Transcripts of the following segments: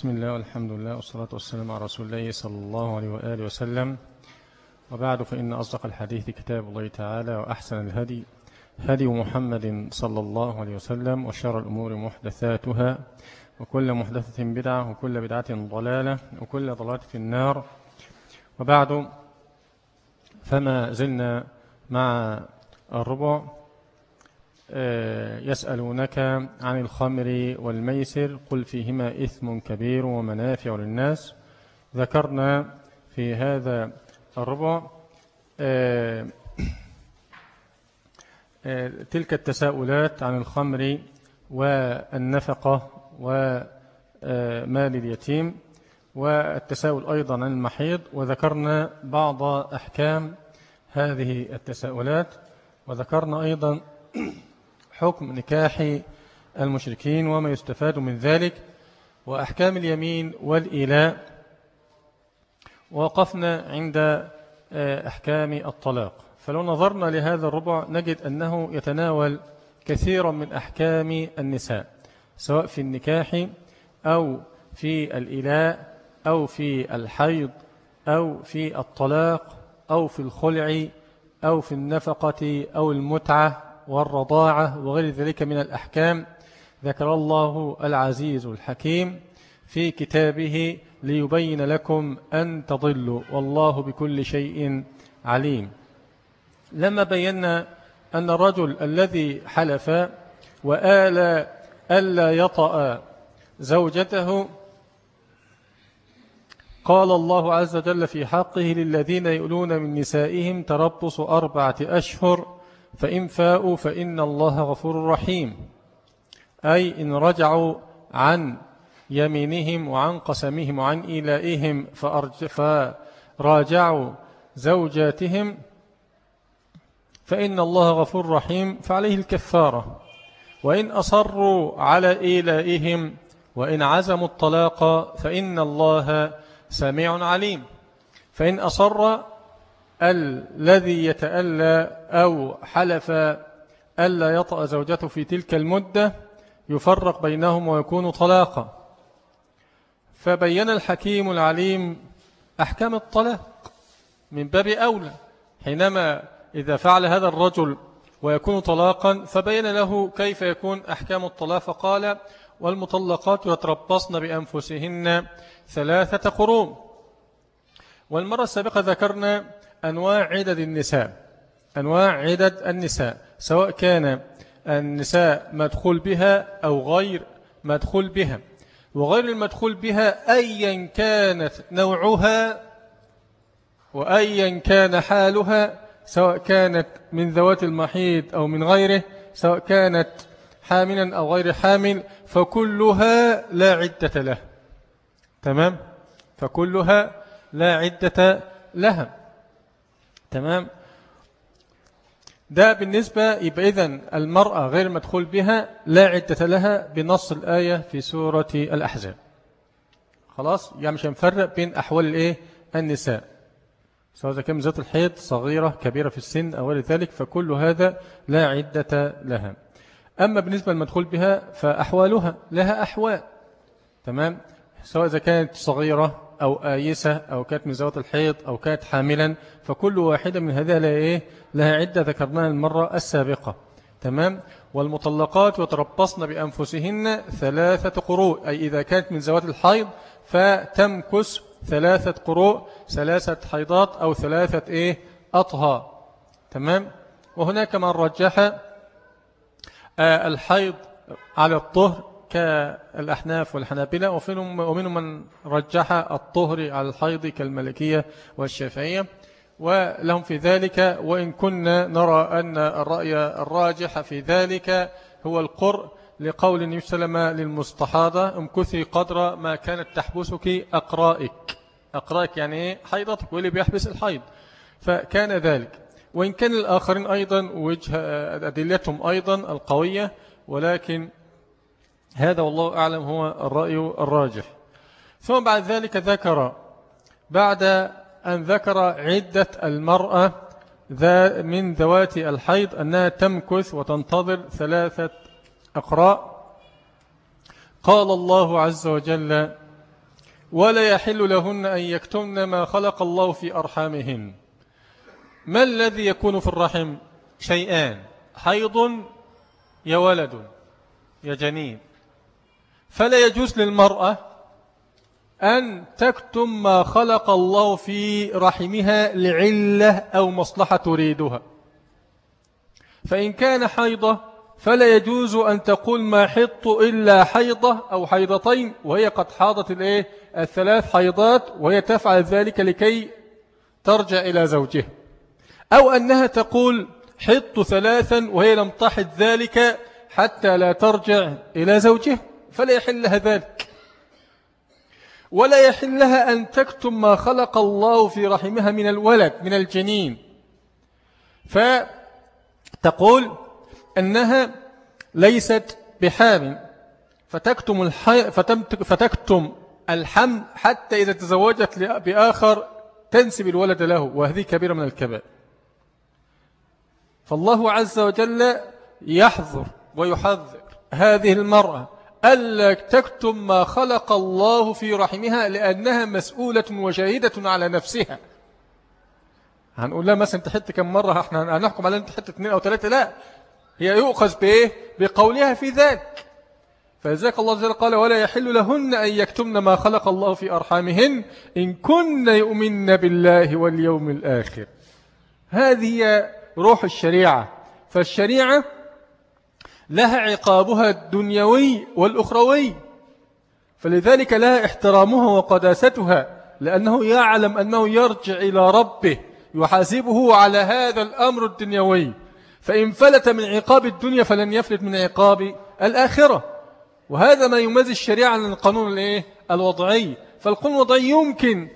بسم الله والحمد لله والصلاة والسلام على رسول الله صلى الله عليه وآله وسلم. وبعد فإن أصدق الحديث كتاب الله تعالى وأحسن الهدي هدي محمد صلى الله عليه وسلم وشر الأمور محدثاتها وكل محدثة بدعة وكل بدعة ضلالة وكل ضلالة في النار. وبعد فما زلنا مع الربع يسألونك عن الخمر والميسر قل فيهما إثم كبير ومنافع للناس. ذكرنا في هذا الربع آه، آه، تلك التساؤلات عن الخمر والنفقة ومال اليتيم والتساؤل أيضا عن المحيض وذكرنا بعض أحكام هذه التساؤلات وذكرنا أيضا حكم نكاح المشركين وما يستفاد من ذلك وأحكام اليمين والإيلاء. وقفنا عند آه، أحكام الطلاق. فلو نظرنا لهذا الربع نجد أنه يتناول كثيرا من أحكام النساء سواء في النكاح أو في الإلاء أو في الحيض أو في الطلاق أو في الخلع أو في النفقة أو المتعة. والرضاعة وغير ذلك من الأحكام ذكر الله العزيز الحكيم في كتابه ليبين لكم أن تضلوا والله بكل شيء عليم. لما بينا أن الرجل الذي حلف وآل ألا يطأ زوجته قال الله عز وجل في حقه للذين يؤلون من نسائهم تربص أربعة أشهر فإن فاءوا فإن الله غفور رحيم. أي إن رجعوا عن يمينهم وعن قسمهم وعن إيلائهم فراجعوا زوجاتهم فإن الله غفور رحيم. فعليه الكفارة. وإن أصروا على إيلائهم وإن عزموا الطلاق فإن الله سميع عليم. فإن أصر الذي يتألى أو حلف ألا يطأ زوجته في تلك المدة يفرق بينهم ويكون طلاقا. فبين الحكيم العليم أحكام الطلاق من باب أولى حينما إذا فعل هذا الرجل ويكون طلاقا فبين له كيف يكون أحكام الطلاق فقال والمطلقات يتربصن بأنفسهن ثلاثة قروم والمرة السابقة ذكرنا أنواع عدد النساء. أنواع عدد النساء سواء كان النساء مدخول بها أو غير مدخول بها. وغير المدخول بها أيا كانت نوعها وأيا كان حالها سواء كانت من ذوات المحيط أو من غيره سواء كانت حاملا أو غير حامل فكلها لا عدة له. تمام؟ فكلها لا عدة لها. تمام؟ ده بالنسبة يبقى إذن المرأة غير مدخول بها لا عدة لها بنص الآية في سورة الأحزاب. خلاص؟ يعني مش هنفرق بين أحوال الإيه؟ النساء. سواء كان ذات الحيض صغيرة كبيرة في السن أو ذلك فكل هذا لا عدة لها. أما بالنسبة للمدخول بها فأحوالها لها أحوال. تمام؟ سواء إذا كانت صغيرة أو آيسة أو كانت من زوات الحيض أو كانت حاملا فكل واحدة من هذه لها, إيه؟ لها عدة ذكرناها المرة السابقة. تمام؟ والمطلقات يتربصن بأنفسهن ثلاثة قروء أي إذا كانت من زوات الحيض فتمكس ثلاثة قروء ثلاثة حيضات أو ثلاثة إيه؟ أطهى تمام؟ وهناك من رجح آه، الحيض على الطهر كالأحناف والحنابلة ومنهم من رجح الطهر على الحيض كالملكية والشافعية. ولهم في ذلك وإن كنا نرى أن الرأي الراجح في ذلك هو القر لقول وسلم للمستحاضة امكثي قدر ما كانت تحبسك أقرائك. أقرائك يعني إيه؟ حيضتك واللي بيحبس الحيض. فكان ذلك. وإن كان الآخرين أيضا وجه أدلتهم أيضا القوية ولكن هذا والله أعلم هو الرأي الراجح. ثم بعد ذلك ذكر بعد أن ذكر عدة المرأة من ذوات الحيض أنها تمكث وتنتظر ثلاثة أقراء. قال الله عز وجل ولا يحل لهن أن يكتمن ما خلق الله في أرحامهن. ما الذي يكون في الرحم؟ شيئان حيض يا ولد يا جنين. فلا يجوز للمرأة أن تكتم ما خلق الله في رحمها لعلة أو مصلحة تريدها. فإن كان حيضة فلا يجوز أن تقول ما حط إلا حيضة أو حيضتين وهي قد حاضت الإيه؟ الثلاث حيضات وهي تفعل ذلك لكي ترجع إلى زوجها. أو أنها تقول حط ثلاثا وهي لم تحط ذلك حتى لا ترجع إلى زوجها. فلا يحل لها ذلك. ولا يحل لها أن تكتم ما خلق الله في رحمها من الولد من الجنين. فتقول أنها ليست بحامل فتكتم, الحي... فتكتم الحمل حتى إذا تزوجت بآخر تنسب الولد له وهذه كبيرة من الكبائر. فالله عز وجل يحذر ويحذر هذه المرأة ألا تكتم ما خلق الله في رحمها لأنها مسؤولة وشاهدة على نفسها. هنقول لها مثلا تحت كم مرة إحنا هنحكم على انت حتى اثنين أو ثلاثة لا. هي يؤخذ بإيه؟ بقولها في ذلك. فذلك الله وجل قال ولا يحل لهن أن يكتمن ما خلق الله في أرحامهن إن كن يؤمن بالله واليوم الآخر. هذه روح الشريعة. فالشريعة لها عقابها الدنيوي والأخروي. فلذلك لها احترامها وقداستها لأنه يعلم أنه يرجع إلى ربه يحاسبه على هذا الأمر الدنيوي. فإن فلت من عقاب الدنيا فلن يفلت من عقاب الآخرة. وهذا ما يميز الشريعة عن القانون الإيه؟ الوضعي. فالقانون الوضعي يمكن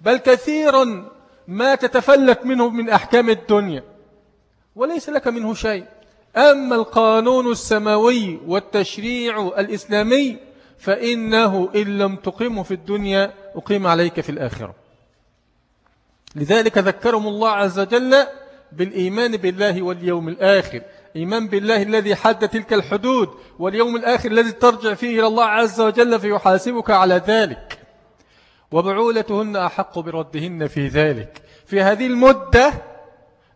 بل كثيرا ما تتفلت منه من أحكام الدنيا. وليس لك منه شيء. أما القانون السماوي والتشريع الإسلامي فإنه إن لم تقيمه في الدنيا أقيم عليك في الآخرة. لذلك ذكرهم الله عز وجل بالإيمان بالله واليوم الآخر. إيمان بالله الذي حد تلك الحدود واليوم الآخر الذي ترجع فيه إلى الله عز وجل فيحاسبك على ذلك. وبعولتهن أحق بردهن في ذلك. في هذه المدة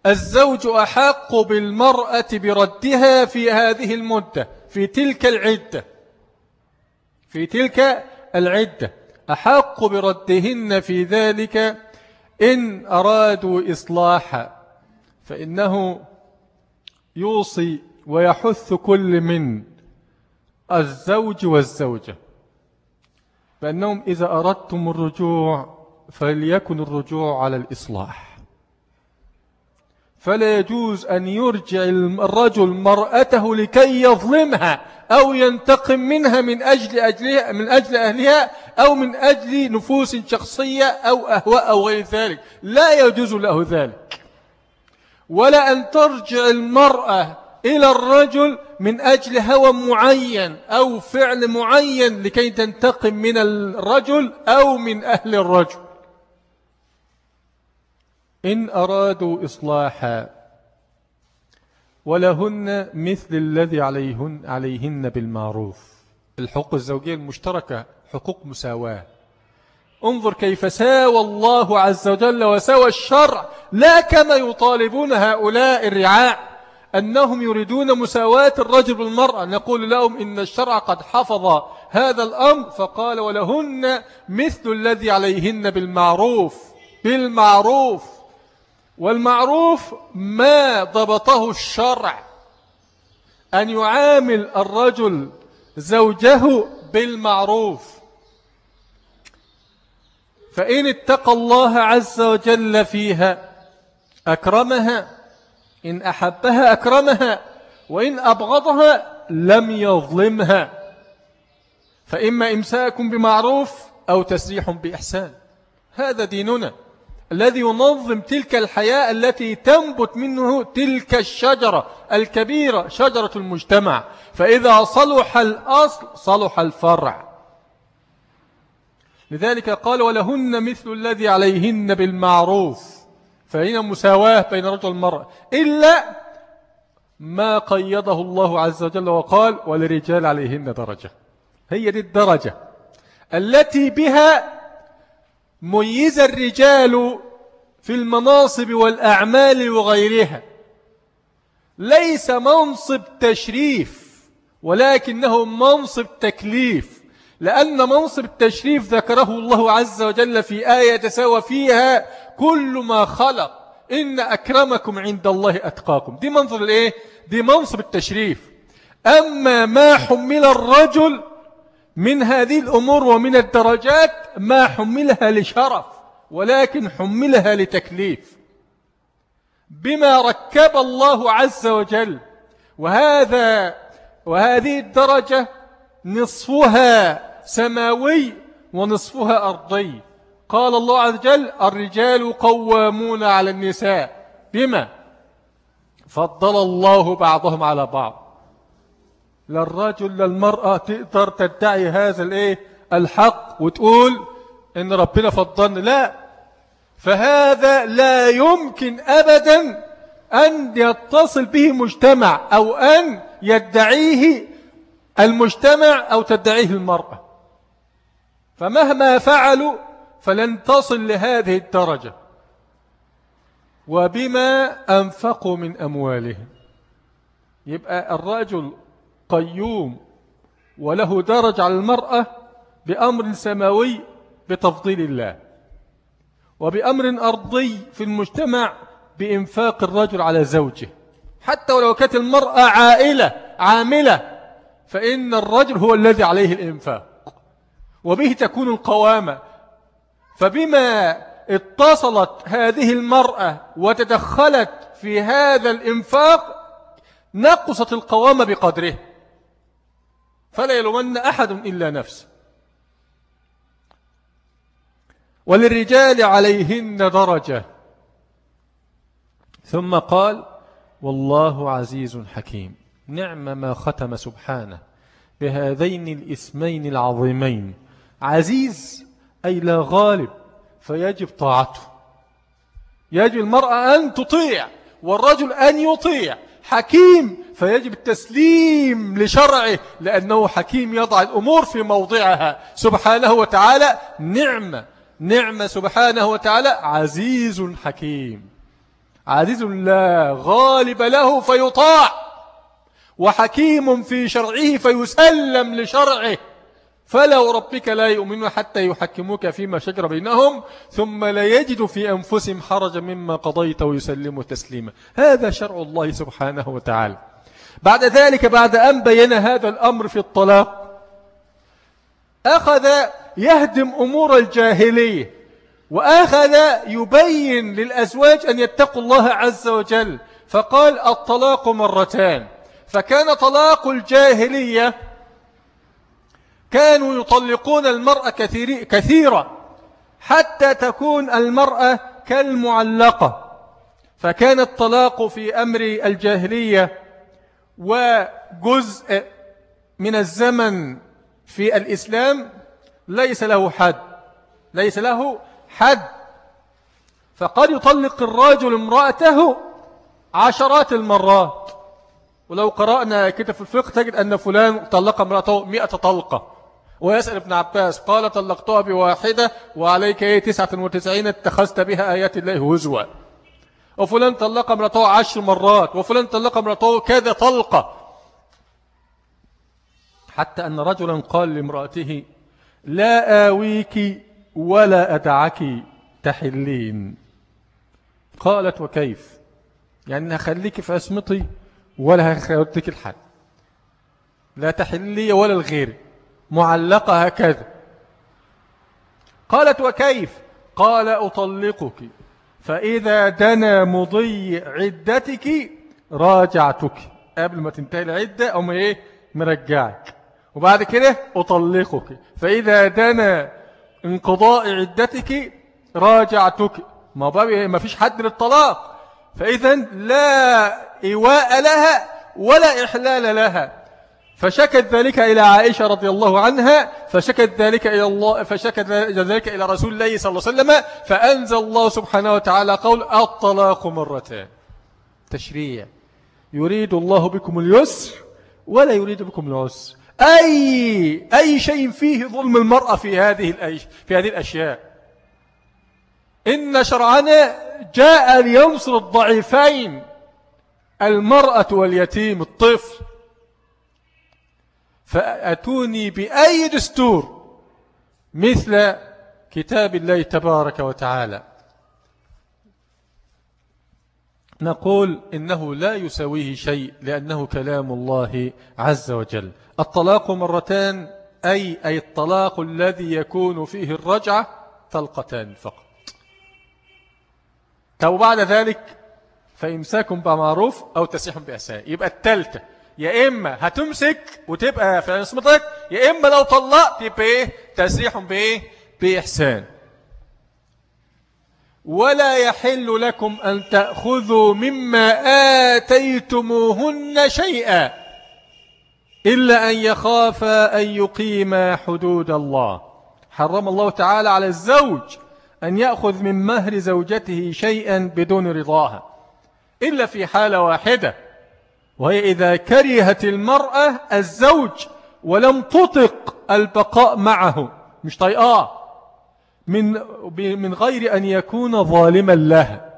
الزوج أحق بالمرأة بردها في هذه المدة في تلك العدة. في تلك العدة. أحق بردهن في ذلك إن أرادوا إصلاحا فإنه يوصي ويحث كل من الزوج والزوجة. بأنهم إذا أردتم الرجوع فليكن الرجوع على الإصلاح. فلا يجوز أن يرجع الرجل مرأته لكي يظلمها أو ينتقم منها من أجل, أجلها من أجل أهلها أو من أجل نفوس شخصية أو أهواء أو غير ذلك. لا يجوز له ذلك. ولا أن ترجع المرأة إلى الرجل من أجل هوى معين أو فعل معين لكي تنتقم من الرجل أو من أهل الرجل. إن أرادوا إصلاحا ولهن مثل الذي عليهن, عليهن بالمعروف. الحقوق الزوجية المشتركة حقوق مساواة. انظر كيف ساوى الله عز وجل وسوى الشرع. لا كما يطالبون هؤلاء الرعاع أنهم يريدون مساواة الرجل بالمرأة. نقول لهم إن الشرع قد حفظ هذا الأمر فقال ولهن مثل الذي عليهن بالمعروف. بالمعروف. والمعروف ما ضبطه الشرع. أن يعامل الرجل زوجه بالمعروف. فإن اتقى الله عز وجل فيها أكرمها. إن أحبها أكرمها وإن أبغضها لم يظلمها. فإما إمساك بمعروف أو تسريح بإحسان. هذا ديننا. الذي ينظم تلك الحياة التي تنبت منه تلك الشجرة الكبيرة شجرة المجتمع. فإذا صلح الأصل صلح الفرع. لذلك قال ولهن مثل الذي عليهن بالمعروف فهنا مساواة بين رجل والمرأة؟ إلا ما قيده الله عز وجل وقال ولرجال عليهن درجة هي دي الدرجة. التي بها ميز الرجال في المناصب والأعمال وغيرها. ليس منصب تشريف ولكنه منصب تكليف. لأن منصب التشريف ذكره الله عز وجل في آية تساوى فيها كل ما خلق. إن أكرمكم عند الله أتقاكم. دي منظر الإيه؟ دي منصب التشريف. أما ما حمل الرجل من هذه الأمور ومن الدرجات ما حملها لشرف ولكن حملها لتكليف. بما ركب الله عز وجل وهذا وهذه الدرجة نصفها سماوي ونصفها أرضي. قال الله عز وجل الرجال قوامون على النساء بما؟ فضل الله بعضهم على بعض. لا الرجل لا المرأة تقدر تدعي هذا الإيه؟ الحق وتقول إن ربنا فضلنا لا. فهذا لا يمكن أبدا أن يتصل به مجتمع أو أن يدعيه المجتمع أو تدعيه المرأة. فمهما فعلوا فلن تصل لهذه الدرجة. وبما أنفقوا من أموالهم. يبقى الرجل قيوم وله درجة على المرأة بأمر سماوي بتفضيل الله وبأمر أرضي في المجتمع بإنفاق الرجل على زوجه. حتى ولو كانت المرأة عائلة عاملة فإن الرجل هو الذي عليه الإنفاق. وبه تكون القوامة. فبما اتصلت هذه المرأة وتدخلت في هذا الإنفاق نقصت القوامة بقدره. فلا يلومن أحد إلا نفسه. وللرجال عليهن درجة. ثم قال والله عزيز حكيم. نعم ما ختم سبحانه بهذين الاسمين العظيمين. عزيز أي لا غالب فيجب طاعته. يجب المرأة أن تطيع والرجل أن يطيع. حكيم فيجب التسليم لشرعه لأنه حكيم يضع الأمور في موضعها. سبحانه وتعالى نعمة نعمة سبحانه وتعالى عزيز حكيم. عزيز لا غالب له فيطاع وحكيم في شرعه فيسلم لشرعه. فلا وربك لا يؤمنون حتى يحكموك فيما شجر بينهم ثم لا يجد في أنفسهم حرجا مما قضيت ويسلموا تسليما. هذا شرع الله سبحانه وتعالى. بعد ذلك بعد أن بين هذا الأمر في الطلاق أخذ يهدم أمور الجاهلية وأخذ يبين للأزواج أن يتقوا الله عز وجل. فقال الطلاق مرتان. فكان طلاق الجاهلية كانوا يطلقون المرأة كثير كثيرا حتى تكون المرأة كالمعلقة. فكان الطلاق في أمر الجاهلية وجزء من الزمن في الإسلام ليس له حد ليس له حد. فقد يطلق الرجل امرأته عشرات المرات. ولو قرأنا كتاب في الفقه تجد أن فلان طلق امرأته مئة طلقة. ويسأل ابن عباس قال طلقتها بواحدة وعليك إيه تسعة وتسعين اتخذت بها آيات الله هزوا. وفلان طلق امرأته عشر مرات وفلان طلق امرأته كذا طلقة. حتى أن رجلا قال لامرأته لا آويك ولا أدعك تحلين قالت وكيف؟ يعني هخليك في أسمطي ولا هخليك الحد لا تحلي ولا الغير معلقة هكذا. قالت وكيف؟ قال أطلقك. فإذا دنا مضي عدتك راجعتك. قبل ما تنتهي العدة أو ما إيه؟ مرجعك. وبعد كده أطلقك. فإذا دنا انقضاء عدتك راجعتك. ما بقى ما فيش حد للطلاق. فإذا لا إيواء لها ولا إحلال لها. فشكت ذلك إلى عائشة رضي الله عنها فشكت ذلك إلى الله فشكت ذلك إلى رسول الله صلى الله عليه وسلم فأنزل الله سبحانه وتعالى قول الطلاق مرتين. تشريع. يريد الله بكم اليسر ولا يريد بكم العسر. أي, أي شيء فيه ظلم المرأة في هذه, في هذه الأشياء. إن شرعنا جاء لينصر الضعيفين المرأة واليتيم الطفل. فأتوني بأي دستور مثل كتاب الله تبارك وتعالى. نقول إنه لا يسويه شيء لأنه كلام الله عز وجل. الطلاق مرتان أي أي الطلاق الذي يكون فيه الرجعة طلقتان فقط. أو بعد ذلك فإمساكم بمعروف أو تسيح بإحسان يبقى التالتة. يا إما هتمسك وتبقى في عصمتك يا إما لو طلقت يبقى إيه تسريح بإيه بإحسان. ولا يحل لكم أن تأخذوا مما آتيتموهن شيئا إلا أن يخافا أن يقيما حدود الله. حرم الله تعالى على الزوج أن يأخذ من مهر زوجته شيئا بدون رضاها. إلا في حالة واحدة. وهي إذا كرهت المرأة الزوج ولم تطق البقاء معه. مش طيئاه من, من غير أن يكون ظالما لها.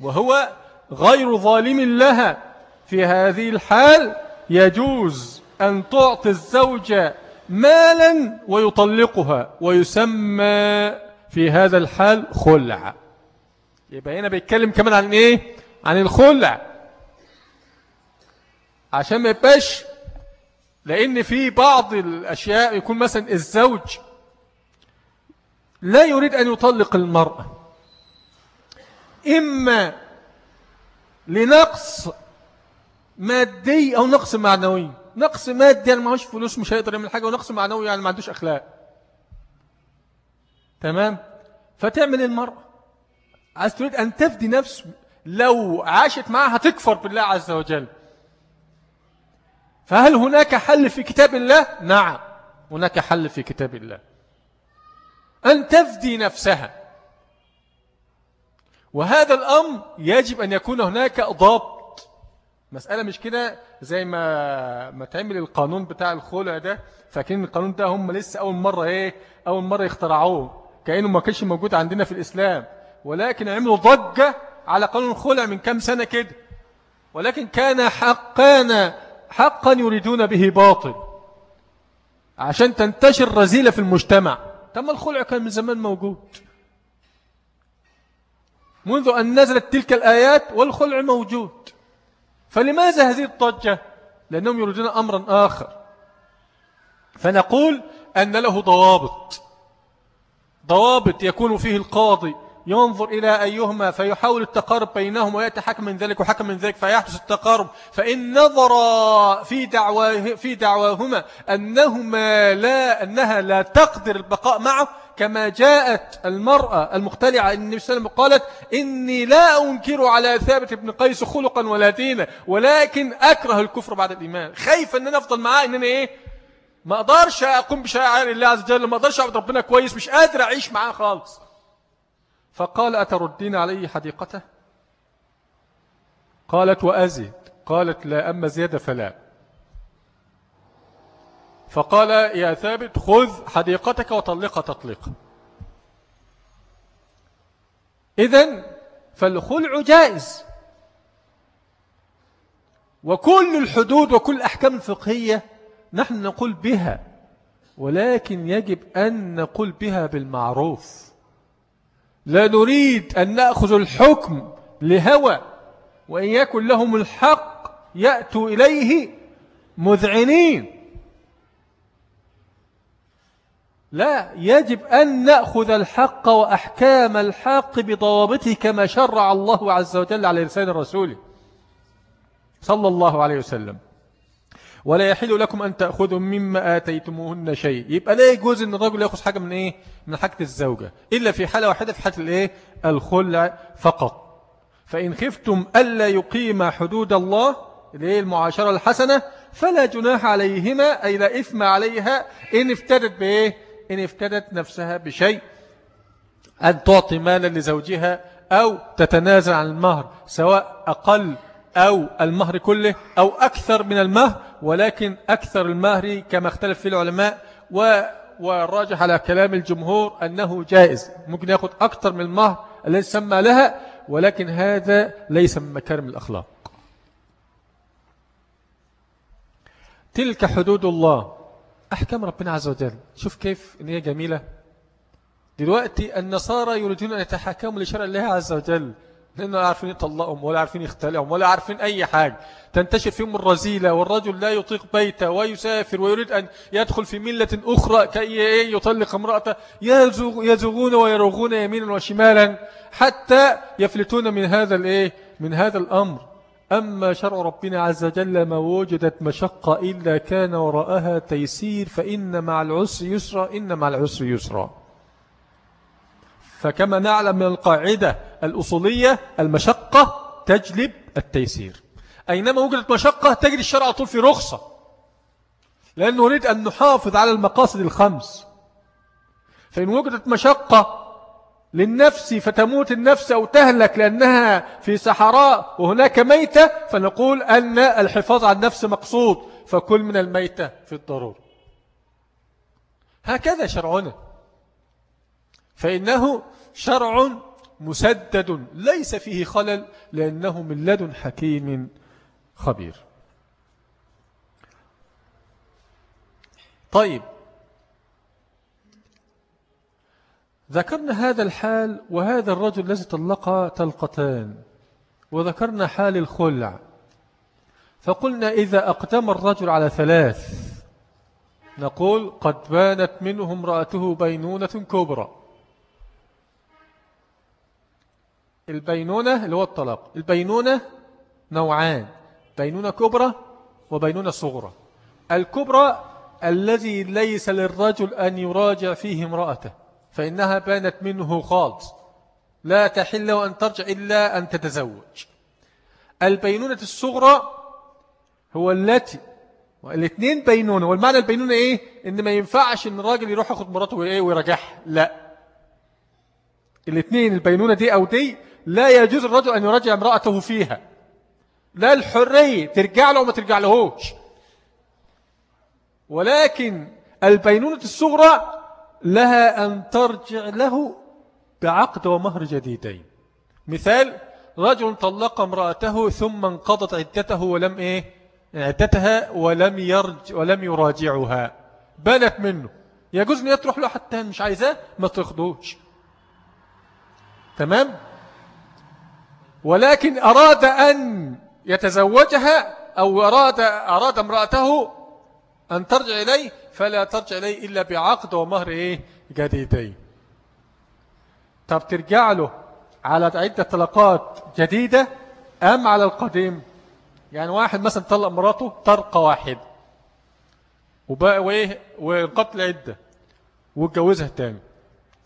وهو غير ظالم لها. في هذه الحال يجوز أن تعطي الزوجة مالا ويطلقها. ويسمى في هذا الحال خلع. يبقى هنا بيتكلم كمان عن إيه؟ عن الخلع. عشان ما يبقاش لأن في بعض الأشياء يكون مثلا الزوج لا يريد أن يطلق المرأة إما لنقص مادي أو نقص معنوي. نقص مادي يعني معهوش فلوس مش هيقدر يعمل حاجة ونقص معنوي يعني ما عندوش أخلاق. تمام؟ فتعمل المرأة. عايز تريد أن تفدي نفسه لو عاشت معها تكفر بالله عز وجل. فهل هناك حل في كتاب الله؟ نعم هناك حل في كتاب الله. أن تفدي نفسها. وهذا الأمر يجب أن يكون هناك ضبط. مسألة مش كده زي ما ما تعمل القانون بتاع الخلع ده؟ فاكرين القانون ده هم لسه أول مرة إيه؟ أول مرة يخترعوه. كأنه ما كانش موجود عندنا في الإسلام. ولكن عملوا ضجة على قانون الخلع من كم سنة كده. ولكن كان حقا حقا يريدون به باطل. عشان تنتشر رزيلة في المجتمع. تم الخلع كان من زمان موجود. منذ أن نزلت تلك الآيات والخلع موجود. فلماذا هذه الضجة؟ لأنهم يريدون أمرا آخر. فنقول أن له ضوابط. ضوابط يكون فيه القاضي. ينظر إلى أيهما فيحاول التقارب بينهم ويأتي حكم من ذلك وحكم من ذلك فيحدث التقارب. فإن نظر في, دعواه في دعواهما أنهما لا أنها لا تقدر البقاء معه كما جاءت المرأة المختلعة النبي صلى الله عليه وسلم قالت إني لا أنكر على ثابت بن قيس خلقا ولا دينا ولكن أكره الكفر بعد الإيمان. خايف أن أنا أفضل معاه أن أنا إيه؟ ما أقدرش أقوم بشعائر الله عز وجل ما أقدرش أعبد ربنا كويس مش قادر أعيش معاه خالص. فقال أتردين عليه حديقته؟ قالت وأزد قالت لا أما زيادة فلا. فقال يا ثابت خذ حديقتك وطلق تطلق إذن فالخلع جائز. وكل الحدود وكل الأحكام الفقهية نحن نقول بها ولكن يجب أن نقول بها بالمعروف. لا نريد أن نأخذ الحكم لهوى وإن يكن لهم الحق يأتوا إليه مذعنين. لا يجب أن نأخذ الحق وأحكام الحق بضوابطه كما شرع الله عز وجل على لسان الرسول صلى الله عليه وسلم. ولا يحل لكم أن تأخذوا مما آتيتموهن شيء. يبقى لا يجوز أن الرجل يأخذ حاجة من إيه؟ من حاجة الزوجة. إلا في حالة واحدة في حالة الإيه؟ الخلع فقط. فإن خفتم ألا يقيم حدود الله اللي المعاشرة الحسنة فلا جناح عليهما أي لا إثم عليها إن افتدت بإيه؟ إن افتدت نفسها بشيء. أن تعطي مالا لزوجها أو تتنازل عن المهر سواء أقل أو المهر كله أو أكثر من المهر ولكن أكثر المهر كما اختلف في العلماء و والراجح على كلام الجمهور أنه جائز. ممكن يأخذ أكثر من المهر الذي سمى لها ولكن هذا ليس من مكارم الأخلاق. تلك حدود الله. أحكام ربنا عز وجل. شوف كيف إن هي جميلة. دلوقتي النصارى يريدون أن يتحكموا لشرع الله عز وجل. لأنه لا عارفين يطلقهم ولا عارفين يختلعهم ولا عارفين أي حاجة. تنتشر فيهم الرزيلة والرجل لا يطيق بيته ويسافر ويريد أن يدخل في ملة أخرى كي يطلق امرأته. يزغون ويروغون يمينا وشمالا حتى يفلتون من هذا الإيه من هذا الأمر. أما شرع ربنا عز وجل ما وجدت مشقة إلا كان وراءها تيسير فإن مع العسر يسرى إن مع العسر يسرى فكما نعلم من القاعدة الأصولية المشقة تجلب التيسير. أينما وجدت مشقة تجد الشرع طول في رخصة. لأنه نريد أن نحافظ على المقاصد الخمس. فإن وجدت مشقة للنفس فتموت النفس أو تهلك لأنها في صحراء وهناك ميتة فنقول أن الحفاظ على النفس مقصود فكل من الميتة في الضرور هكذا شرعنا. فإنه شرع مسدد ليس فيه خلل لأنه من لدن حكيم خبير. طيب. ذكرنا هذا الحال وهذا الرجل الذي طلق طلقتان وذكرنا حال الخلع. فقلنا إذا أقدم الرجل على ثلاث نقول قد بانت منه امرأته بينونة كبرى. البينونة اللي هو الطلاق. البينونة نوعان بينونة كبرى وبينونة صغرى. الكبرى الذي ليس للرجل أن يراجع فيه امرأته فإنها بانت منه خالص. لا تحل وأن ترجع إلا أن تتزوج. البينونة الصغرى هو التي والاثنين بينونة. والمعنى البينونة إيه؟ إن ما ينفعش إن الراجل يروح ياخد مراته ويرجعها لا. الاثنين البينونة دي أو دي لا يجوز الرجل أن يرجع امرأته فيها. لا الحرية ترجع له وما ترجع لهوش. ولكن البينونة الصغرى لها أن ترجع له بعقد ومهر جديدين. مثال رجل طلق امرأته ثم انقضت عدته ولم إيه؟ عدتها ولم يرج ولم يراجعها. بنت منه. يجوز أن يتروح له حتى مش عايزاه ما تاخدوش. تمام؟ ولكن أراد أن يتزوجها أو أراد, أراد امرأته أن ترجع إليه فلا ترجع إليه إلا بعقد ومهر إيه جديدين. طب ترجع له على عدة طلقات جديدة أم على القديم؟ يعني واحد مثلا طلق مراته طرقة واحد وبقى وإيه؟ وانقضت العدة واتجوزها تاني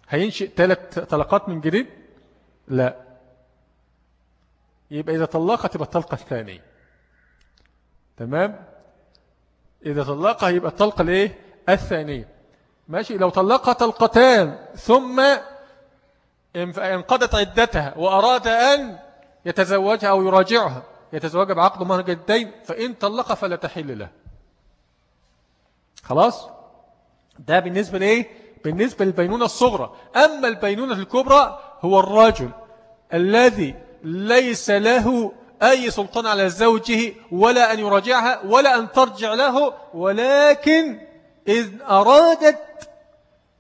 هينشئ ثلاث طلقات من جديد؟ لا. يبقى إذا طلقت يبقى الطلقة الثانية. تمام؟ إذا طلقها يبقى الطلقة الإيه؟ الثانية. ماشي؟ لو طلقها طلقتان ثم انقضت عدتها وأراد أن يتزوجها أو يراجعها يتزوج بعقد مهر جدين فإن طلق فلا تحل له. خلاص؟ ده بالنسبة لإيه؟ بالنسبة للبينونة الصغرى. أما البينونة الكبرى هو الرجل الذي ليس له أي سلطان على زوجه ولا أن يراجعها ولا أن ترجع له ولكن إذ أرادت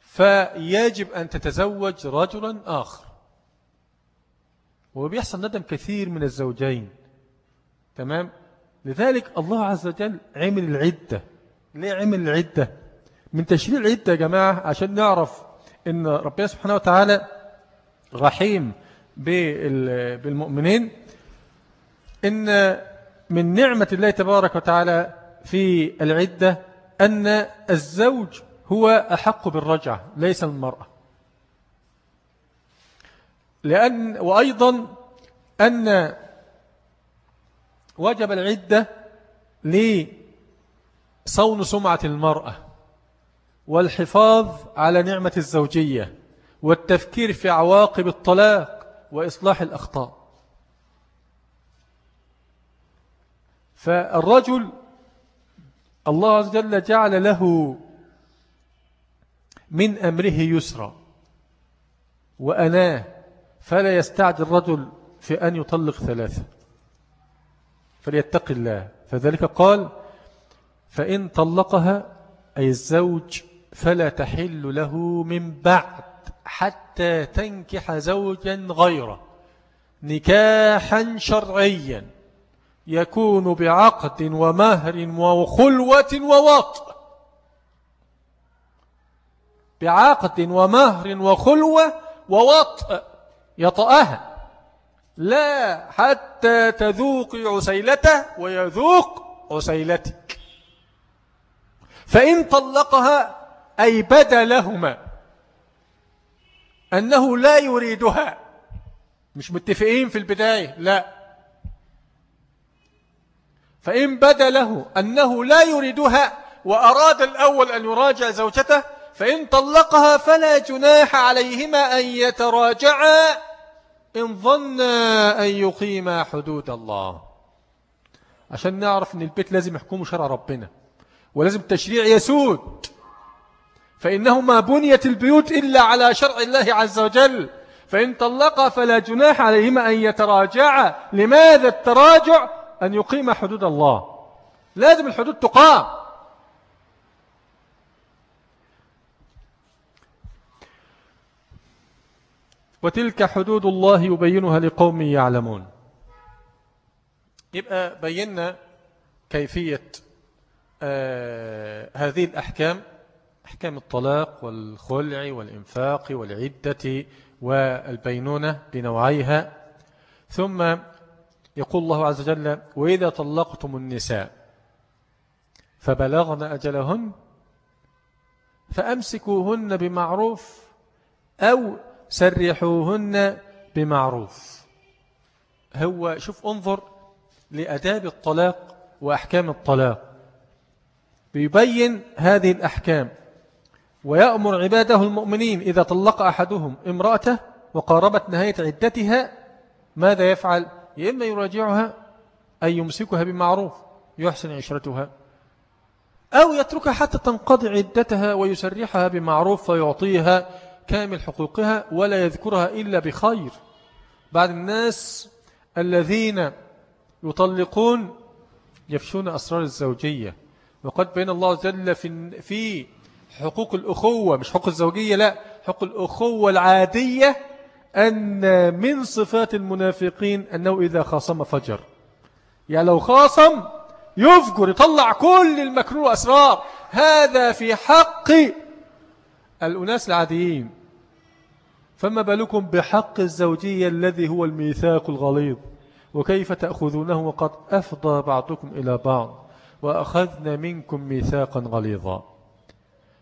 فيجب أن تتزوج رجلا آخر. وبيحصل ندم كثير من الزوجين. تمام؟ لذلك الله عز وجل عمل العدة. ليه عمل العدة؟ من تشريع العدة يا جماعة عشان نعرف إن ربنا سبحانه وتعالى رحيم. بالمؤمنين. إن من نعمة الله تبارك وتعالى في العدة أن الزوج هو أحق بالرجعة ليس المرأة. لأن وأيضا أن وجب العدة لصون سمعة المرأة والحفاظ على نعمة الزوجية والتفكير في عواقب الطلاق وإصلاح الأخطاء. فالرجل الله عز وجل جعل له من أمره يسرا وأناه فلا يستعجل الرجل في أن يطلق ثلاثة فليتق الله. فذلك قال فإن طلقها أي الزوج فلا تحل له من بعد. حتى تنكح زوجا غيره نكاحا شرعيا يكون بعقد ومهر وخلوة ووطء. بعقد ومهر وخلوة ووطء يطأها لا حتى تذوق عسيلته ويذوق عسيلتك. فإن طلقها أي بدا لهما أنه لا يريدها. مش متفقين في البداية؟ لا. فإن بدا له أنه لا يريدها وأراد الأول أن يراجع زوجته فإن طلقها فلا جناح عليهما أن يتراجعا إن ظن أن يقيما حدود الله. عشان نعرف أن البيت لازم يحكمه شرع ربنا ولازم التشريع يسود. فإنه ما بنيت البيوت إلا على شرع الله عز وجل. فإن طلق فلا جناح عليهما أن يتراجعا. لماذا التراجع؟ أن يقيم حدود الله. لازم الحدود تقام. وتلك حدود الله يبينها لقوم يعلمون. يبقى بينا كيفية آه هذه الأحكام. أحكام الطلاق والخلع والإنفاق والعدة والبينونة بنوعيها. ثم يقول الله عز وجل وإذا طلقتم النساء فبلغن أجلهن فأمسكوهن بمعروف أو سرحوهن بمعروف. هو شوف انظر لأداب الطلاق وأحكام الطلاق. بيبين هذه الأحكام. ويأمر عباده المؤمنين إذا طلق أحدهم امرأته وقاربت نهاية عدتها ماذا يفعل؟ يا إما يراجعها أي يمسكها بمعروف يحسن عشرتها أو يتركها حتى تنقضي عدتها ويسرحها بمعروف فيعطيها كامل حقوقها ولا يذكرها إلا بخير. بعد الناس الذين يطلقون يفشون أسرار الزوجية وقد بين الله جل في حقوق الأخوة مش حقوق الزوجية لا حقوق الأخوة العادية أن من صفات المنافقين أنه إذا خاصم فجر. يعني لو خاصم يفجر يطلع كل المكرور وأسرار هذا في حق الأناس العاديين. فما بالكم بحق الزوجية الذي هو الميثاق الغليظ؟ وكيف تأخذونه وقد أفضى بعضكم إلى بعض؟ وأخذنا منكم ميثاقا غليظا.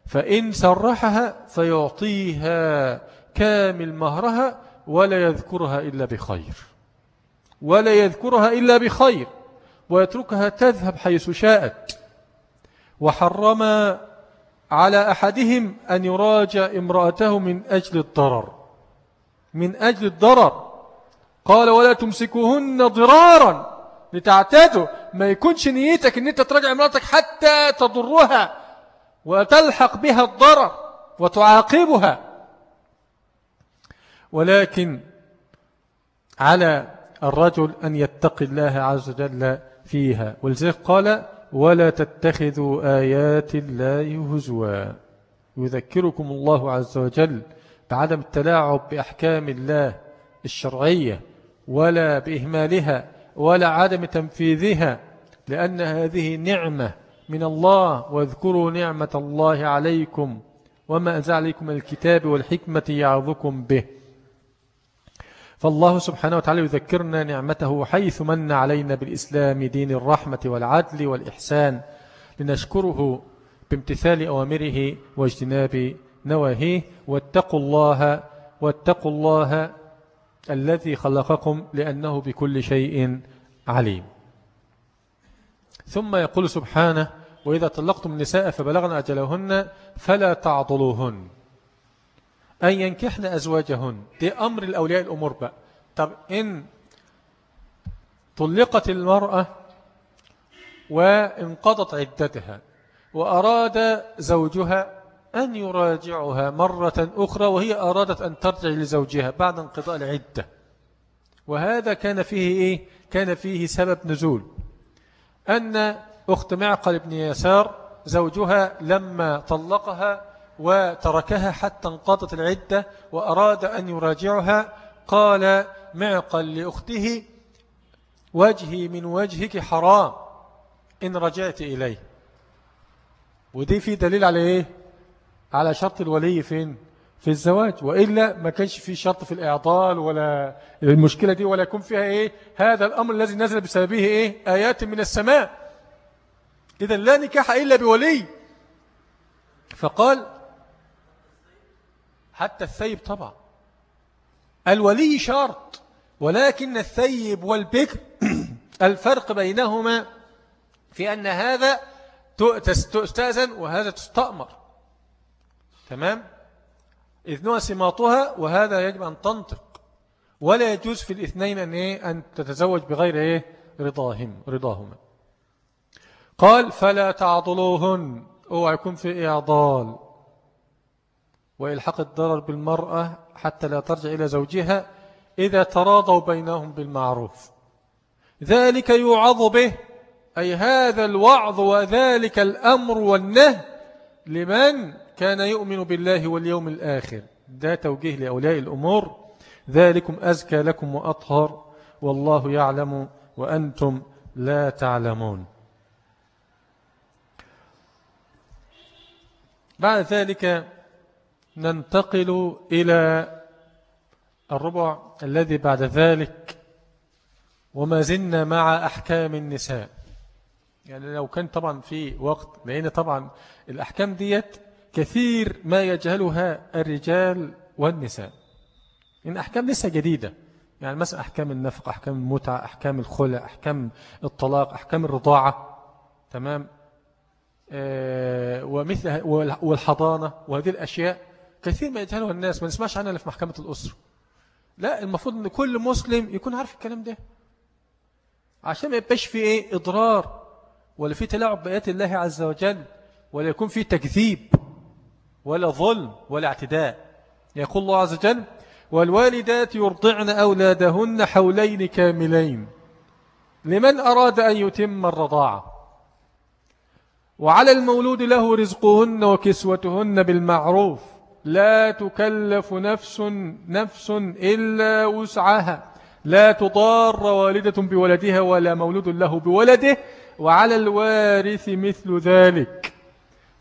فإن سرحها فيعطيها كامل مهرها ولا يذكرها إلا بخير. ولا يذكرها إلا بخير. ويتركها تذهب حيث شاءت. وحرم على أحدهم أن يراجع امرأته من أجل الضرر. من أجل الضرر. قال ولا تمسكوهن ضرارا لتعتادوا. ما يكونش نيتك إن أنت تراجع امرأتك حتى تضرها. وتلحق بها الضرر وتعاقبها. ولكن على الرجل أن يتقي الله عز وجل فيها. ولذلك قال ولا تتخذوا آيات الله هزوا. يذكركم الله عز وجل بعدم التلاعب بأحكام الله الشرعية ولا بإهمالها ولا عدم تنفيذها لأن هذه نعمة من الله واذكروا نعمة الله عليكم وما أنزل عليكم الكتاب والحكمة يعظكم به. فالله سبحانه وتعالى يذكرنا نعمته حيث من علينا بالإسلام دين الرحمة والعدل والإحسان لنشكره بامتثال أوامره واجتناب نواهيه. واتقوا الله واتقوا الله الذي خلقكم لأنه بكل شيء عليم. ثم يقول سبحانه وإذا طلقتم النساء فبلغن أجلهن فلا تعضلوهن. أن ينكحن أزواجهن. دي أمر الأولياء الأمور بقى. طب إن طلقت المرأة وانقضت عدتها وأراد زوجها أن يراجعها مرة أخرى وهي أرادت أن ترجع لزوجها بعد انقضاء العدة. وهذا كان فيه إيه؟ كان فيه سبب نزول. أن أخت معقل بن يسار زوجها لما طلقها وتركها حتى انقضت العدة وأراد أن يراجعها قال معقل لأخته وجهي من وجهك حرام إن رجعت إليه. ودي في دليل على إيه؟ على شرط الولي فين؟ في الزواج وإلا ما كانش في شرط في الإعطال ولا المشكلة دي ولا يكون فيها إيه؟ هذا الأمر الذي نزل بسببه إيه؟ آيات من السماء. إذا لا نكاح إلا بولي. فقال حتى الثيب طبعا. الولي شرط ولكن الثيب والبكر الفرق بينهما في أن هذا تستأذن وهذا تستأمر. تمام؟ إذ سماطها وهذا يجب أن تنطق. ولا يجوز في الاثنين أن, إيه أن تتزوج بغير إيه رضاهم رضاهما. قال فلا تعضلوهن. اوعى يكون في إعضال. وإلحق الضرر بالمرأة حتى لا ترجع إلى زوجها إذا تراضوا بينهم بالمعروف. ذلك يوعظ به أي هذا الوعظ وذلك الأمر والنهي لمن كان يؤمن بالله واليوم الآخر. ده توجيه لأولاء الأمور. ذلكم أزكى لكم وأطهر. والله يعلم وأنتم لا تعلمون. بعد ذلك ننتقل إلى الربع الذي بعد ذلك وما زلنا مع أحكام النساء. يعني لو كان طبعا في وقت لأن طبعا الأحكام ديت كثير ما يجهلها الرجال والنساء. إن أحكام لسه جديدة. يعني مثلا أحكام النفق أحكام المتعة أحكام الخلع أحكام الطلاق أحكام الرضاعة. تمام؟ آه ومثل والحضانة. وهذه الأشياء كثير ما يجهلها الناس. ما نسمعش عنها في محكمة الأسرة. لا المفروض أن كل مسلم يكون عارف الكلام ده. عشان ما يبقاش في إيه؟ إضرار. ولا في تلاعب بآيات الله عز وجل. ولا يكون في تكذيب. ولا ظلم ولا اعتداء. يقول الله عز وجل والوالدات يرضعن أولادهن حولين كاملين. لمن أراد أن يتم الرضاعة؟ وعلى المولود له رزقهن وكسوتهن بالمعروف. لا تكلف نفس نفس إلا وسعها. لا تضار والدة بولدها ولا مولود له بولده. وعلى الوارث مثل ذلك.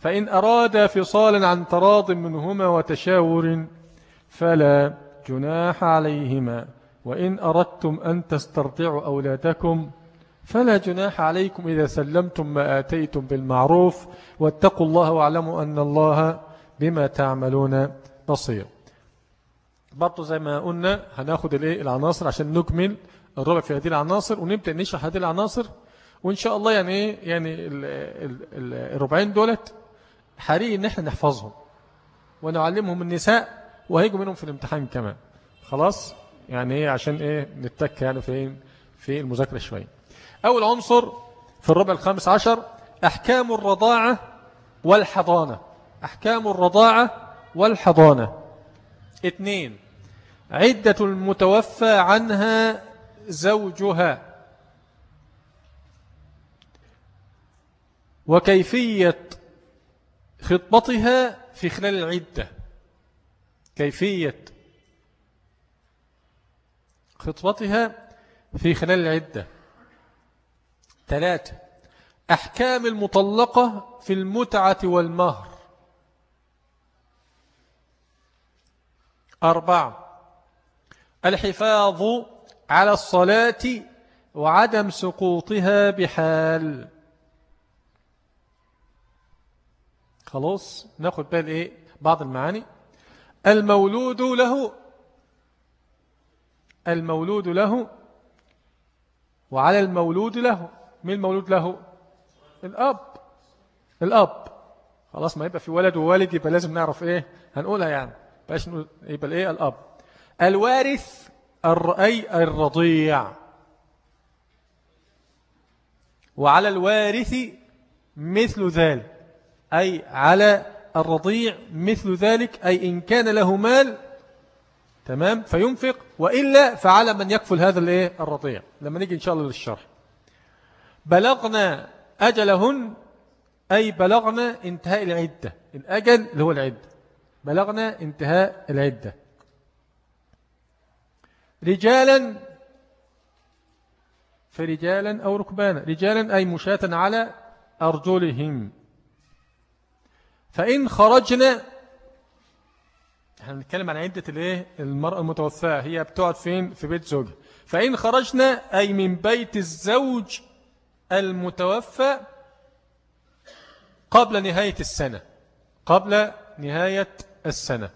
فإن أراد فصالا عن تراض منهما وتشاور فلا جناح عليهما وإن أردتم أن تسترضعوا أولادكم فلا جناح عليكم إذا سلمتم ما آتيتم بالمعروف واتقوا الله واعلموا أن الله بما تعملون بصير. برضو زي ما قلنا هناخد العناصر عشان نكمل الربع في هذه العناصر ونبدأ نشرح هذه العناصر وإن شاء الله يعني إيه؟ يعني الربعين دولت حري إن إحنا نحفظهم ونعلمهم النساء وهيجوا منهم في الامتحان كمان. خلاص؟ يعني إيه؟ عشان إيه؟ نتك يعني في في المذاكرة شوية. أول عنصر في الربع الخامس عشر أحكام الرضاعة والحضانة. أحكام الرضاعة والحضانة. اثنين عدة المتوفى عنها زوجها. وكيفية خطبتها في خلال العدة. كيفية خطبتها في خلال العدة. ثلاثة. أحكام المطلقة في المتعة والمهر. أربعة. الحفاظ على الصلاة وعدم سقوطها بحال. خلاص ناخد بال إيه؟ بعض المعاني. المولود له المولود له وعلى المولود له. مين المولود له؟ الأب. الأب. خلاص ما يبقى في ولد ووالد يبقى لازم نعرف إيه؟ هنقولها يعني. باش يبقى الإيه؟ الأب. الوارث الرأي الرضيع. وعلى الوارث مثل ذلك. أي على الرضيع مثل ذلك أي إن كان له مال تمام فينفق وإلا فعلى من يكفل هذا الإيه؟ الرضيع. لما نيجي إن شاء الله للشرح. بلغنا أجلهن أي بلغنا انتهاء العدة. الأجل اللي هو العدة. بلغنا انتهاء العدة. رجالا فرجالا أو ركبانا. رجالا أي مشاة على أرجلهم فإن خرجنا إحنا بنتكلم عن عدة الايه؟ المرأة المتوفاة هي بتقعد فين؟ في بيت زوجها. فإن خرجنا أي من بيت الزوج المتوفى قبل نهاية السنة. قبل نهاية السنة.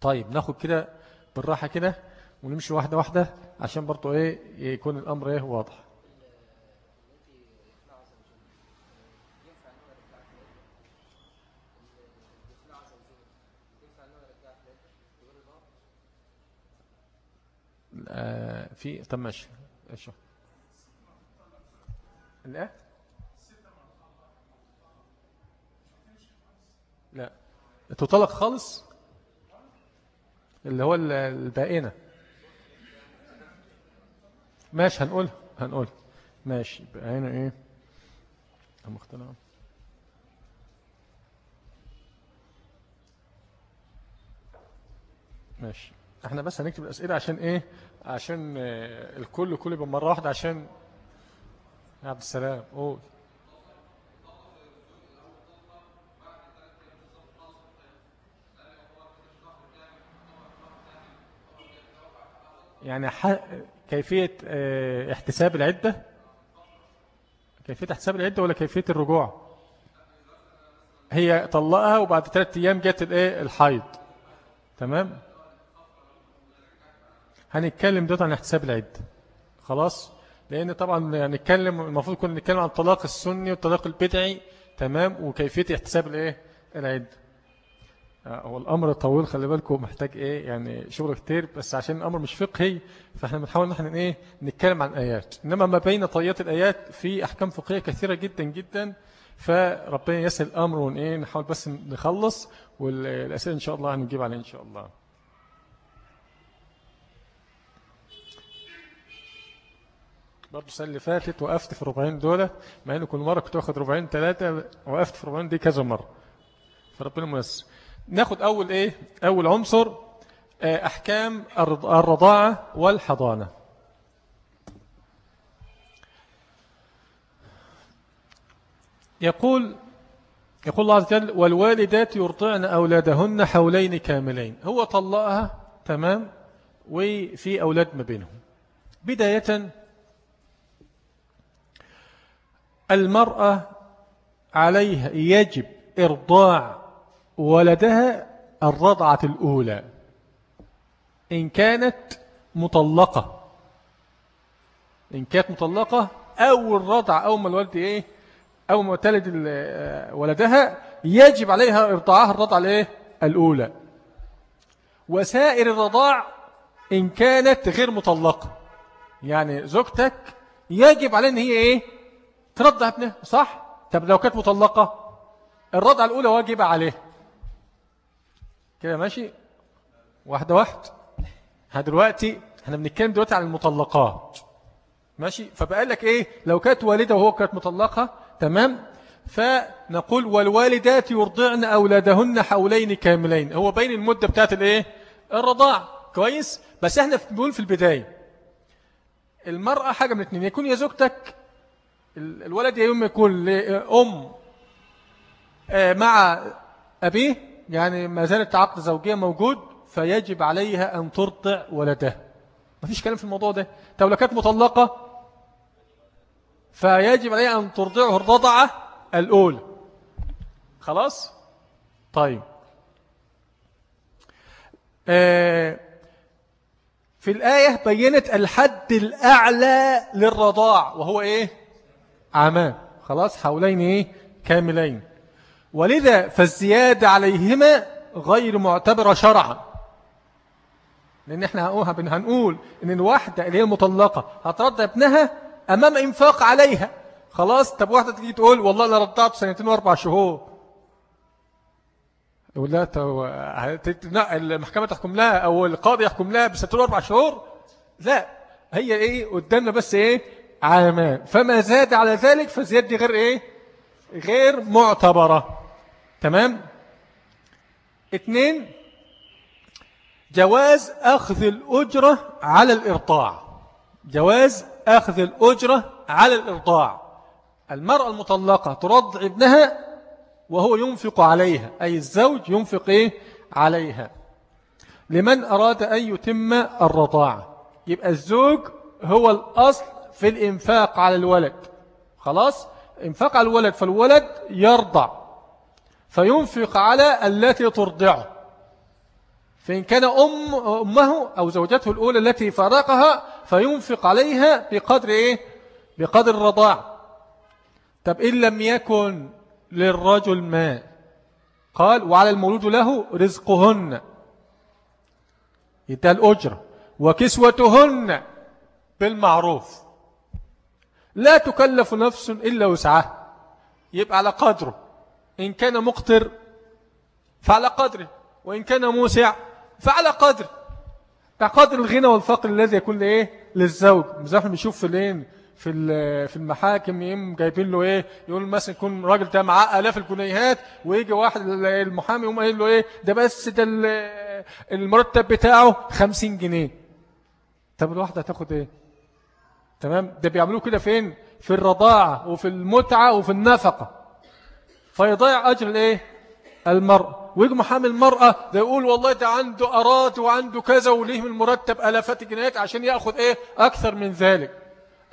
طيب ناخد كده بالراحة كده ونمشي واحدة واحدة عشان برضو إيه يكون الأمر إيه واضح. آه، في طب ماشي. إيش لا لا. تطلق خالص؟ اللي هو البائنة. ماشي هنقول هنقول ماشي بائنة إيه؟ مختلف ماشي. إحنا بس هنكتب الأسئلة عشان إيه؟ عشان آه، الكل كل يبقى مرة واحدة عشان يا عبد السلام قول. يعني كيفية آه، احتساب العدة؟ كيفية احتساب العدة ولا كيفية الرجوع؟ هي طلقها وبعد ثلاثة أيام جت الإيه؟ الحيض. تمام؟ هنتكلم دوت عن احتساب العدة خلاص؟ لأن طبعا هنتكلم المفروض كنا نتكلم عن الطلاق السني والطلاق البدعي تمام؟ وكيفية احتساب الإيه؟ العدة آه، هو الأمر طويل خلي بالكم محتاج إيه؟ يعني شغل كتير بس عشان الأمر مش فقهي فإحنا بنحاول نحن إيه؟ نتكلم عن آيات. إنما ما بين طيات الآيات في أحكام فقهية كثيرة جدا جدا. فربنا يسهل الأمر ونإيه نحاول بس نخلص والأسئلة إن شاء الله هنجيب عليها إن شاء الله. برضه السنة اللي فاتت وقفت في ربعين دولة مع إنه كل مرة كنت واخد ربعين ثلاثة وقفت في ربعين دي كذا مرة. فربنا منسر ناخد أول إيه؟ أول عنصر آه، أحكام الرضاعة والحضانة. يقول يقول الله عز وجل والوالدات يرضعن أولادهن حولين كاملين. هو طلقها تمام وفي أولاد ما بينهم. بداية المرأة عليها يجب إرضاع ولدها الرضعة الأولى. إن كانت مطلقة. إن كانت مطلقة أو الرضع أو ما الولد إيه أو ما تلد ولدها يجب عليها إرضاعها الرضعة الإيه؟ الأولى. وسائر الرضاع إن كانت غير مطلقة. يعني زوجتك يجب عليها إن هي إيه؟ ترضع ابنها صح؟ طب لو كانت مطلقة الرضعة الأولى واجبة عليه. كده ماشي؟ واحدة واحد. دلوقتي إحنا بنتكلم دلوقتي عن المطلقات. ماشي؟ فبقال لك إيه؟ لو كانت والدة وهو كانت مطلقة تمام؟ فنقول والوالدات يرضعن أولادهن حولين كاملين. هو بين المدة بتاعت الإيه؟ الرضاع. كويس؟ بس إحنا بنقول في البداية المرأة حاجة من اتنين يكون يا زوجتك الولد إما يكون لأم آه، مع أبيه يعني ما زالت عقد زوجية موجود فيجب عليها أن ترضع ولدها ما فيش كلام في الموضوع ده. لو كانت مطلقة فيجب عليها أن ترضعه الرضعة الأولى. خلاص؟ طيب. آه، في الآية بينت الحد الأعلى للرضاع وهو إيه؟ عامان خلاص حولين إيه؟ كاملين. ولذا فالزيادة عليهما غير معتبرة شرعا. لأن إحنا هنقول إن الواحدة اللي هي المطلقة هترضع ابنها أمام إنفاق عليها. خلاص طب واحدة تيجي تقول والله أنا رضعت سنتين وأربع شهور. يقول لا المحكمة تحكم لها أو القاضي يحكم لها بسنتين وأربع شهور؟ لا. هي إيه؟ قدامنا بس إيه؟ عامان. فما زاد على ذلك فزيادة غير إيه؟ غير معتبرة. تمام؟ اثنين جواز أخذ الأجرة على الإرضاع. جواز أخذ الأجرة على الإرضاع. المرأة المطلقة ترضع ابنها وهو ينفق عليها أي الزوج ينفق إيه؟ عليها. لمن أراد أن يتم الرضاعة يبقى الزوج هو الأصل في الإنفاق على الولد. خلاص؟ إنفاق على الولد فالولد يرضع فينفق على التي ترضعه. فإن كان أم أمه أو زوجته الأولى التي فارقها فينفق عليها بقدر إيه؟ بقدر الرضاع. طب إن لم يكن للرجل ما قال وعلى المولود له رزقهن يتال الأجرة وكسوتهن بالمعروف. لا تكلف نفس إلا وسعها. يبقى على قدره. إن كان مقتر فعلى قدره. وإن كان موسع فعلى قدر قدر الغنى والفقر الذي يكون لإيه للزوج. زي ما بنشوف في الين في في المحاكم يم جايبين له إيه؟ يقول مثلا يكون راجل ده معاه آلاف الجنيهات ويجي واحد المحامي يقوم قايل له إيه؟ ده بس ده المرتب بتاعه 50 جنيه. طب الواحدة هتاخد إيه؟ تمام؟ ده بيعملوه كده فين؟ في الرضاعة وفي المتعة وفي النفقة. فيضيع أجر الإيه؟ المرأة ويجي محامي المرأة ده يقول والله ده عنده أراد وعنده كذا وليه من مرتب ألافات الجنيهات عشان يأخذ إيه؟ أكثر من ذلك.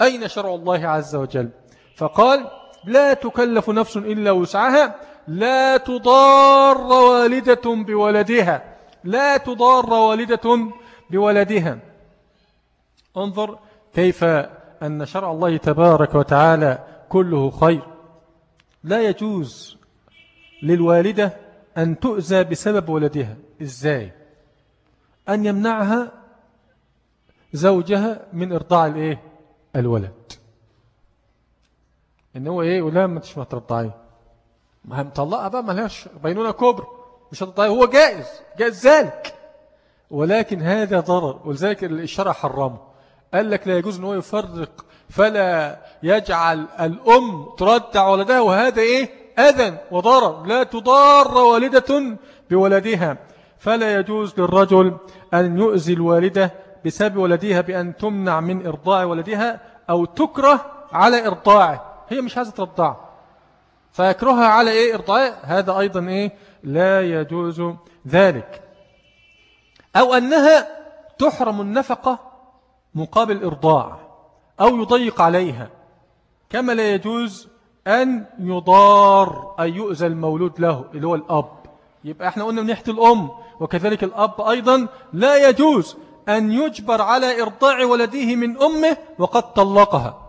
أين شرع الله عز وجل؟ فقال لا تكلف نفس إلا وسعها لا تضار والدة بولدها لا تضار والدة بولدها. انظر كيف أن شرع الله تبارك وتعالى كله خير؟ لا يجوز للوالدة أن تؤذى بسبب ولدها. إزاي؟ أن يمنعها زوجها من إرضاع الإيه؟ الولد. إن هو إيه؟ ولا ما تشمع ترضعي ما هم طلقها بقى ما لهاش بينونة كبر مش هترضعي هو جائز جائز ذلك. ولكن هذا ضرر ولذلك الشرع حرمه. قال لك لا يجوز أن هو يفرق فلا يجعل الأم تردع ولدها وهذا إيه؟ أذى وضرر لا تضار والدة بولدها. فلا يجوز للرجل أن يؤذي الوالدة بسبب ولدها بأن تمنع من إرضاع ولدها أو تكره على إرضاعه. هي مش عايزة ترضع. فيكرهها على إيه؟ إرضاعه هذا أيضا إيه؟ لا يجوز ذلك. أو أنها تحرم النفقة مقابل إرضاع أو يضيق عليها. كما لا يجوز أن يضار أن يؤذى المولود له اللي هو الأب. يبقى إحنا قلنا من ناحية الأم وكذلك الأب أيضا لا يجوز أن يجبر على إرضاع ولده من أمه وقد طلقها.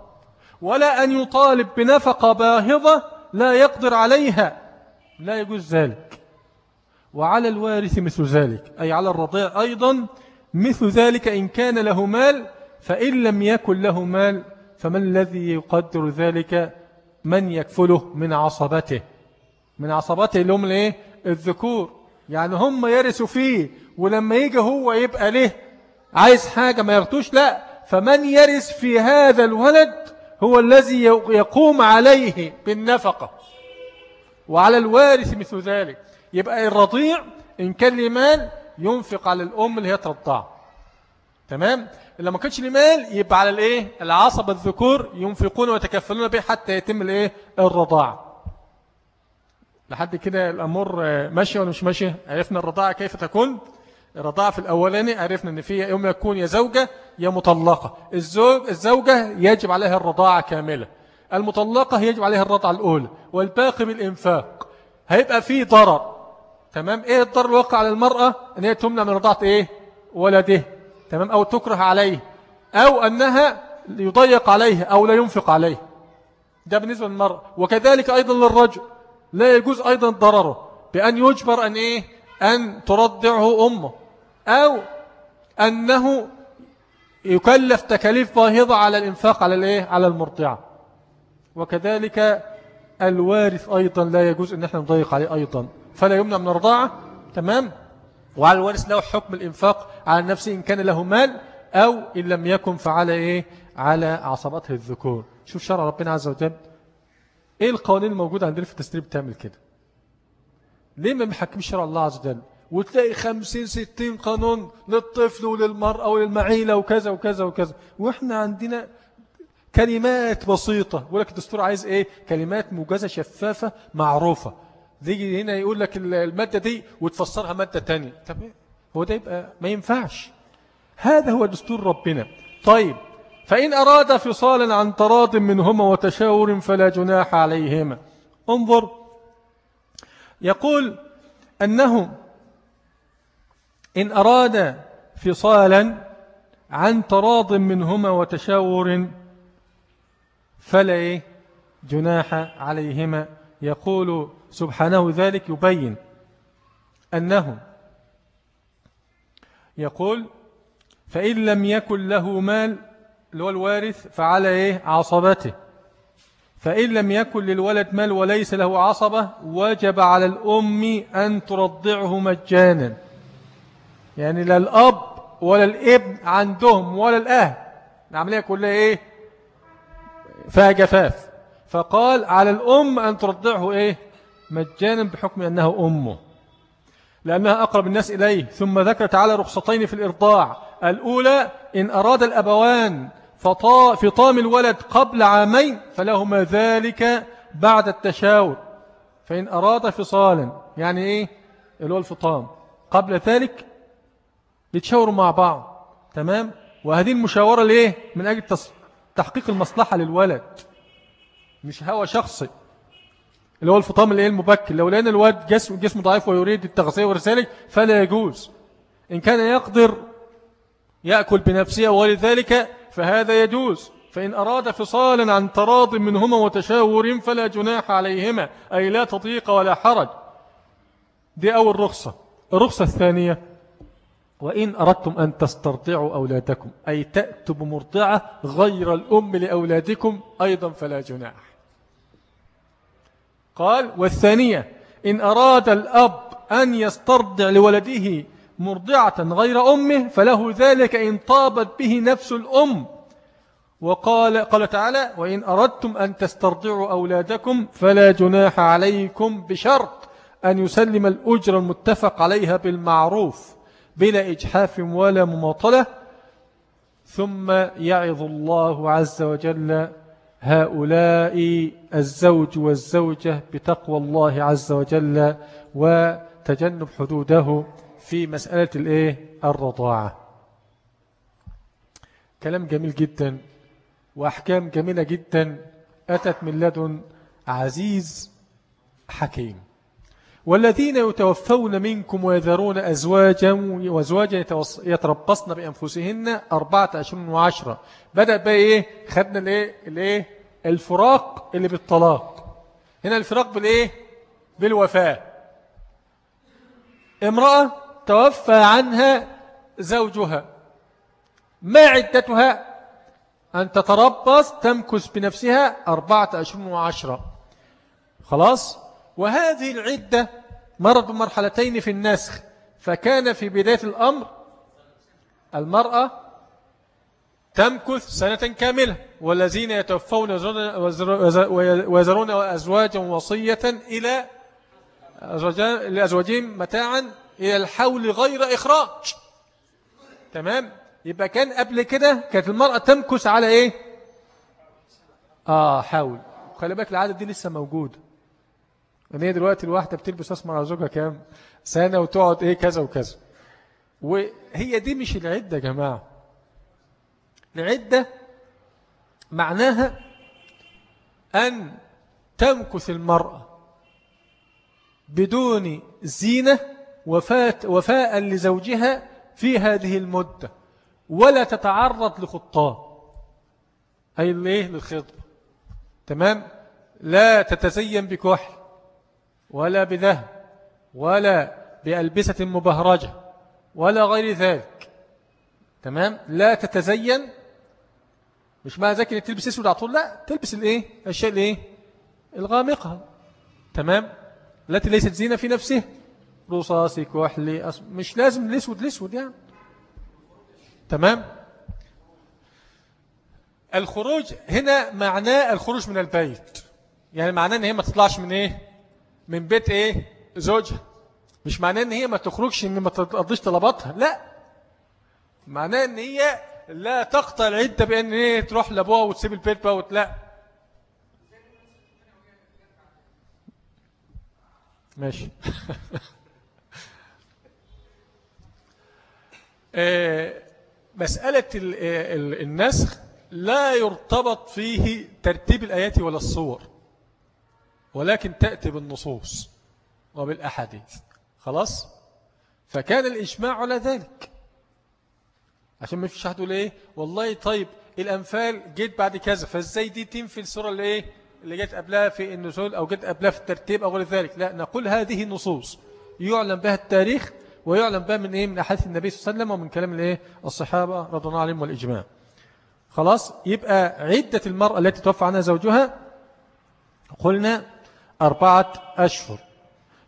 ولا أن يطالب بنفقة باهظة لا يقدر عليها. لا يجوز ذلك. وعلى الوارث مثل ذلك أي على الرضيع أيضا مثل ذلك إن كان له مال فإن لم يكن له مال فمن الذي يقدر ذلك؟ من يكفله من عصبته. من عصبته اللي هم الايه؟ الذكور. يعني هم يرثوا فيه ولما يجي هو يبقى له عايز حاجة ما يغتوش لا. فمن يرث في هذا الولد هو الذي يقوم عليه بالنفقة. وعلى الوارث مثل ذلك. يبقى الرضيع إن كان لمال ينفق على الأم اللي هي ترضعه. تمام؟ إلا ما كانش لمال يبقى على الإيه؟ العصب الذكور ينفقون ويتكفلون به حتى يتم الإيه؟ الرضاعة لحد كده الأمور ماشية ولا مش ماشية؟ عرفنا الرضاعة كيف تكون؟ الرضاعة في الأولاني عرفنا أن فيها يوم يكون يا زوجة يا مطلقة. الزوج الزوجة يجب عليها الرضاعة كاملة. المطلقة يجب عليها الرضاعة الأولى. والباقي بالإنفاق. هيبقى فيه ضرر. تمام؟ إيه الضرر الواقع على المرأة؟ إن هي تمنع من رضاعة إيه؟ ولده. تمام؟ أو تكره عليه أو أنها يضيق عليه أو لا ينفق عليه. ده بالنسبة للمرأة وكذلك أيضا للرجل. لا يجوز أيضا ضرره بأن يجبر أن إيه؟ أن ترضعه أمه. أو أنه يكلف تكاليف باهظة على الإنفاق على الإيه؟ على المرضعة. وكذلك الوارث أيضا لا يجوز أن إحنا نضيق عليه أيضا. فلا يمنع من الرضاعة. تمام؟ وعلى الوارث له حكم الإنفاق على نفسه إن كان له مال أو إن لم يكن فعلى إيه؟ على عصبته الذكور. شوف شرع ربنا عز وجل. إيه القوانين الموجودة عندنا في التسريب بتعمل كده؟ ليه ما بيحكمش شرع الله عز وجل؟ وتلاقي خمسين ستين قانون للطفل وللمرأة وللمعيلة وكذا وكذا وكذا. وإحنا عندنا كلمات بسيطة. لك الدستور عايز إيه؟ كلمات موجزة شفافة معروفة. تيجي هنا يقول لك المادة دي وتفسرها مادة تانية. طب؟ هو ده يبقى ما ينفعش. هذا هو دستور ربنا. طيب فإن أراد فصالا عن تراض منهما وتشاور فلا جناح عليهما. انظر. يقول أنه إن أراد فصالا عن تراض منهما وتشاور فلا إيه؟ جناح عليهما. يقول سبحانه ذلك يبين أنه يقول فإن لم يكن له مال اللي هو الوارث فعلى إيه؟ عصبته. فإن لم يكن للولد مال وليس له عصبة وجب على الأم أن ترضعه مجانا. يعني لا الأب ولا الابن عندهم ولا الأهل. العملية كلها إيه؟ فيها جفاف فقال على الأم أن ترضعه إيه؟ مجانا بحكم أنها أمه لأنها أقرب الناس إليه. ثم ذكر تعالى رخصتين في الإرضاع. الأولى إن أراد الأبوان فطام الولد قبل عامين فلهما ذلك بعد التشاور. فإن أراد فصالا يعني إيه؟ اللي هو الفطام. قبل ذلك يتشاوروا مع بعض. تمام؟ وهذه المشاورة ليه؟ من أجل تحقيق المصلحة للولد مش هوى شخصي. اللي هو الفطام اللي المبكر. لو لأن الولد جسم جسمه ضعيف ويريد التغذية ورسالة فلا يجوز. إن كان يقدر يأكل بنفسه ولذلك فهذا يجوز. فإن أراد فصالا عن تراض منهما وتشاور فلا جناح عليهما. أي لا تضيق ولا حرج. دي أول رخصة. الرخصة الثانية وإن أردتم أن تسترضعوا أولادكم أي تأتوا بمرضعة غير الأم لأولادكم أيضا فلا جناح. قال والثانية إن أراد الأب أن يسترضع لولده مرضعة غير أمه فله ذلك إن طابت به نفس الأم. وقال قال تعالى وإن أردتم أن تسترضعوا أولادكم فلا جناح عليكم بشرط أن يسلم الأجر المتفق عليها بالمعروف بلا إجحاف ولا مماطلة. ثم يعظ الله عز وجل هؤلاء الزوج والزوجة بتقوى الله عز وجل وتجنب حدوده في مسألة الإيه؟ الرضاعة. كلام جميل جدا وأحكام جميلة جدا أتت من لدن عزيز حكيم. والذين يتوفون منكم ويذرون أزواجا وأزواجا يتربصن بأنفسهن أربعة أشهر وعشرة بدأ بقى إيه؟ خدنا الإيه؟ الإيه؟ الفراق اللي بالطلاق. هنا الفراق بالإيه؟ بالوفاة. امرأة توفى عنها زوجها. ما عدتها؟ أن تتربص تمكث بنفسها أربعة أشهر وعشرة. خلاص؟ وهذه العدة مرت بمرحلتين في النسخ. فكان في بداية الأمر المرأة تمكث سنة كاملة والذين يتوفون ويزرون أزواجا وصية إلى لأزواجهم متاعا إلى الحول غير إخراج. تمام؟ يبقى كان قبل كده كانت المرأة تمكث على إيه؟ آه حول. خلي بالك العادة دي لسه موجودة ان هي دلوقتي الواحدة بتلبس أسمر على زوجها كام؟ سنة وتقعد إيه؟ كذا وكذا. وهي دي مش العدة يا جماعة. العدة معناها أن تمكث المرأة بدون زينة وفاة وفاء لزوجها في هذه المدة ولا تتعرض لخطاه أي الايه للخطبة تمام؟ لا تتزين بكحل ولا بذهب ولا بألبسة مبهرجة ولا غير ذلك. تمام؟ لا تتزين مش معنى ذلك تلبس أسود على طول؟ لا تلبس الإيه؟ الأشياء الإيه؟ الغامقة. تمام؟ التي ليست زينة في نفسه. رصاصي كحلي مش لازم الأسود الأسود يعني. تمام؟ الخروج هنا معناه الخروج من البيت. يعني معناه إن هي ما تطلعش من إيه؟ من بيت إيه؟ زوجها. مش معناه إن هي ما تخرجش إن ما تقضيش طلباتها. لا. معناه إن هي لا تقطع العدة بان إيه تروح لابوها وتسيب البيت بقى لا. ماشي. آه، مسألة النسخ لا يرتبط فيه ترتيب الآيات ولا الصور ولكن تأتي بالنصوص وبالأحاديث. خلاص؟ فكان الإجماع على ذلك. عشان ما فيش حد يقول إيه والله طيب الأنفال جيت بعد كذا فإزاي دي تنفي السورة اللي إيه اللي جت قبلها في النزول أو جت قبلها في الترتيب أو غير ذلك؟ لا نقول هذه نصوص يعلم بها التاريخ ويعلم بها من إيه من أحاديث النبي صلى الله عليه وسلم ومن كلام الإيه الصحابة رضي الله عنهم والإجماع. خلاص يبقى عدة المرأة التي توفى عنها زوجها قلنا أربعة أشهر.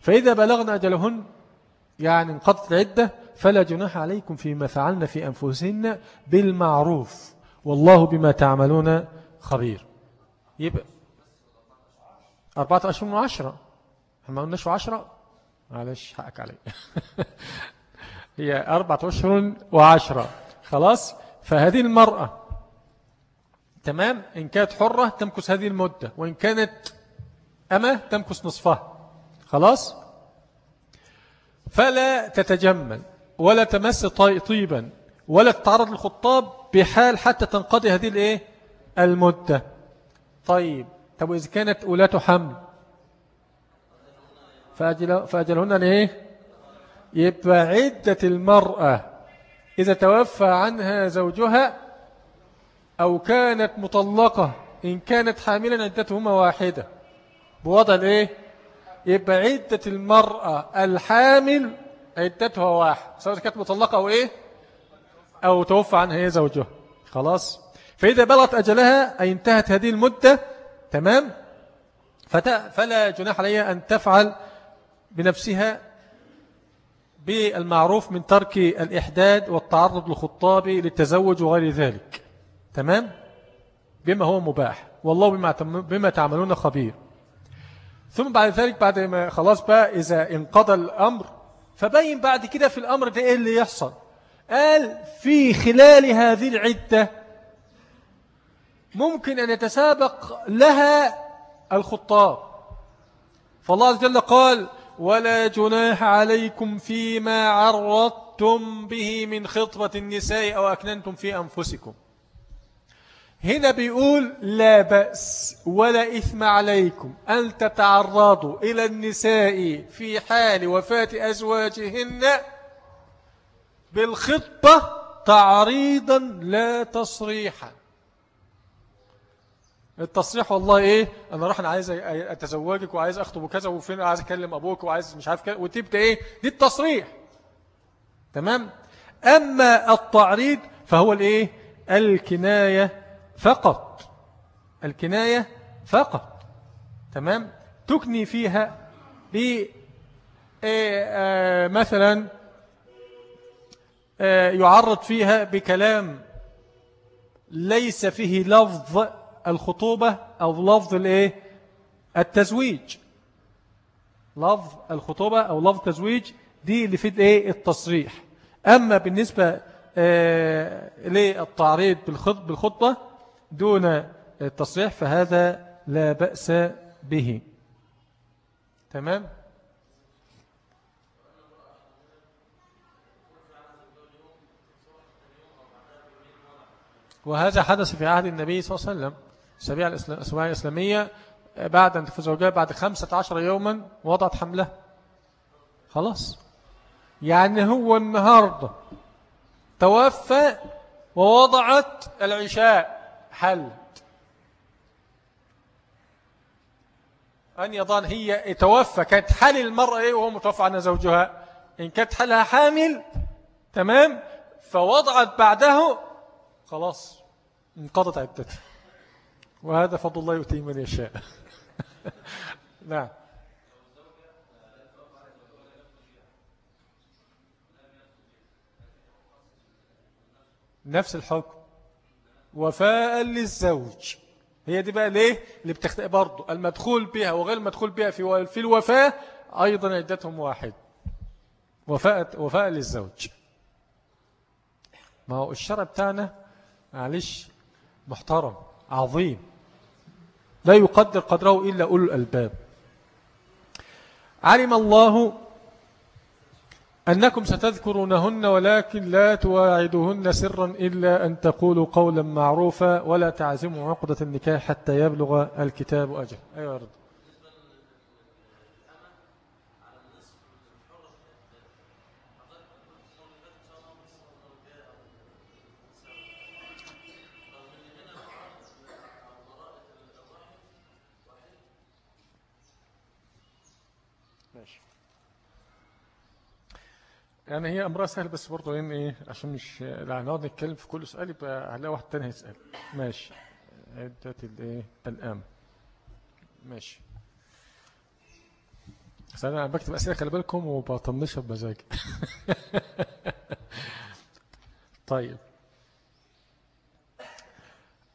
فإذا بلغنا أجلهن يعني انقضت العدة فلا جناح عليكم فيما فعلنا في أنفسهن بالمعروف. والله بما تعملون خبير. يبقى أربعة أشهر وعشرة. إحنا ما قلناش عشرة؟ معلش حقك علي هي أربعة أشهر وعشرة. خلاص؟ فهذه المرأة. تمام؟ إن كانت حرة تمكث هذه المدة وإن كانت أمة تمكث نصفها. خلاص؟ فلا تتجمل. ولا تمس طيبا ولا تتعرض للخطاب بحال حتى تنقضي هذه الإيه؟ المدة. طيب طب وإذا كانت أولاة حمل فأجل فأجلهن ليه يبقى عدة المرأة إذا توفى عنها زوجها أو كانت مطلقة إن كانت حاملا عدتهما واحدة. بوضع الإيه؟ يبقى عدة المرأة الحامل عدتها واحد. سواء كانت مطلقة أو إيه أو توفى عنها هي زوجها. خلاص؟ فإذا بلغت أجلها أي انتهت هذه المدة تمام؟ فلا جناح عليها أن تفعل بنفسها بالمعروف من ترك الإحداد والتعرض للخطاب للتزوج وغير ذلك. تمام؟ بما هو مباح. والله بما, بما تعملون خبير. ثم بعد ذلك بعد ما خلاص بقى إذا انقضى الأمر فبين بعد كده في الأمر ده إيه اللي يحصل؟ قال في خلال هذه العدة ممكن أن يتسابق لها الخطاب. فالله عز وجل قال ولا جناح عليكم فيما عرضتم به من خطبة النساء أو أكننتم في أنفسكم. هنا بيقول لا بأس ولا إثم عليكم أن تتعرضوا إلى النساء في حال وفاة أزواجهن بالخطة تعريضا لا تصريحا. التصريح والله إيه؟ أنا راح أنا عايز أتزوجك وعايز أخطب وكذا وفين عايز أكلم أبوك وعايز مش عارف كذا. وتبدأ إيه؟ دي التصريح. تمام؟ أما التعريض فهو الإيه؟ الكناية فقط. الكناية فقط. تمام؟ تكني فيها ب إيه، آه، مثلا آه، يعرض فيها بكلام ليس فيه لفظ الخطوبة أو لفظ الإيه؟ التزويج. لفظ الخطوبة أو لفظ التزويج دي اللي في الايه التصريح. أما بالنسبة آه للتعريض بالخطبة دون التصريح فهذا لا بأس به. تمام؟ وهذا حدث في عهد النبي صلى الله عليه وسلم. السبيعة الإسلامية بعد أن تفزوجها بعد خمسة عشر يوما وضعت حملة. خلاص. يعني هو النهاردة توفى ووضعت العشاء. حل. أن يضان هي توفى كانت حال المرأة وهو متوفى عنها زوجها. إن كانت حالها حامل تمام؟ فوضعت بعده خلاص انقضت عدتها وهذا فضل الله يؤتيه من يشاء. نعم. نفس الحكم. وفاء للزوج. هي دي بقى ليه؟ اللي بتخت... برضو المدخول بها وغير المدخول بها في في الوفاة أيضا عدتهم واحد. وفاء وفاء للزوج. ما هو الشرع بتاعنا معلش محترم عظيم. لا يقدر قدره إلا أولو الألباب. علم الله أنكم ستذكرونهن ولكن لا تواعدوهن سرا إلا أن تقولوا قولا معروفا ولا تعزموا عقدة النكاح حتى يبلغ الكتاب أجل. أيها رضا. يعني هي أمرها سهل بس برضه يعني إيه عشان مش لا نقعد نتكلم في كل سؤال يبقى هنلاقي واحد تاني هيسأل. ماشي. عدة الإيه الآن ماشي. بس أنا بكتب أسئلة خلي بالكم وبطنشها بمزاج طيب.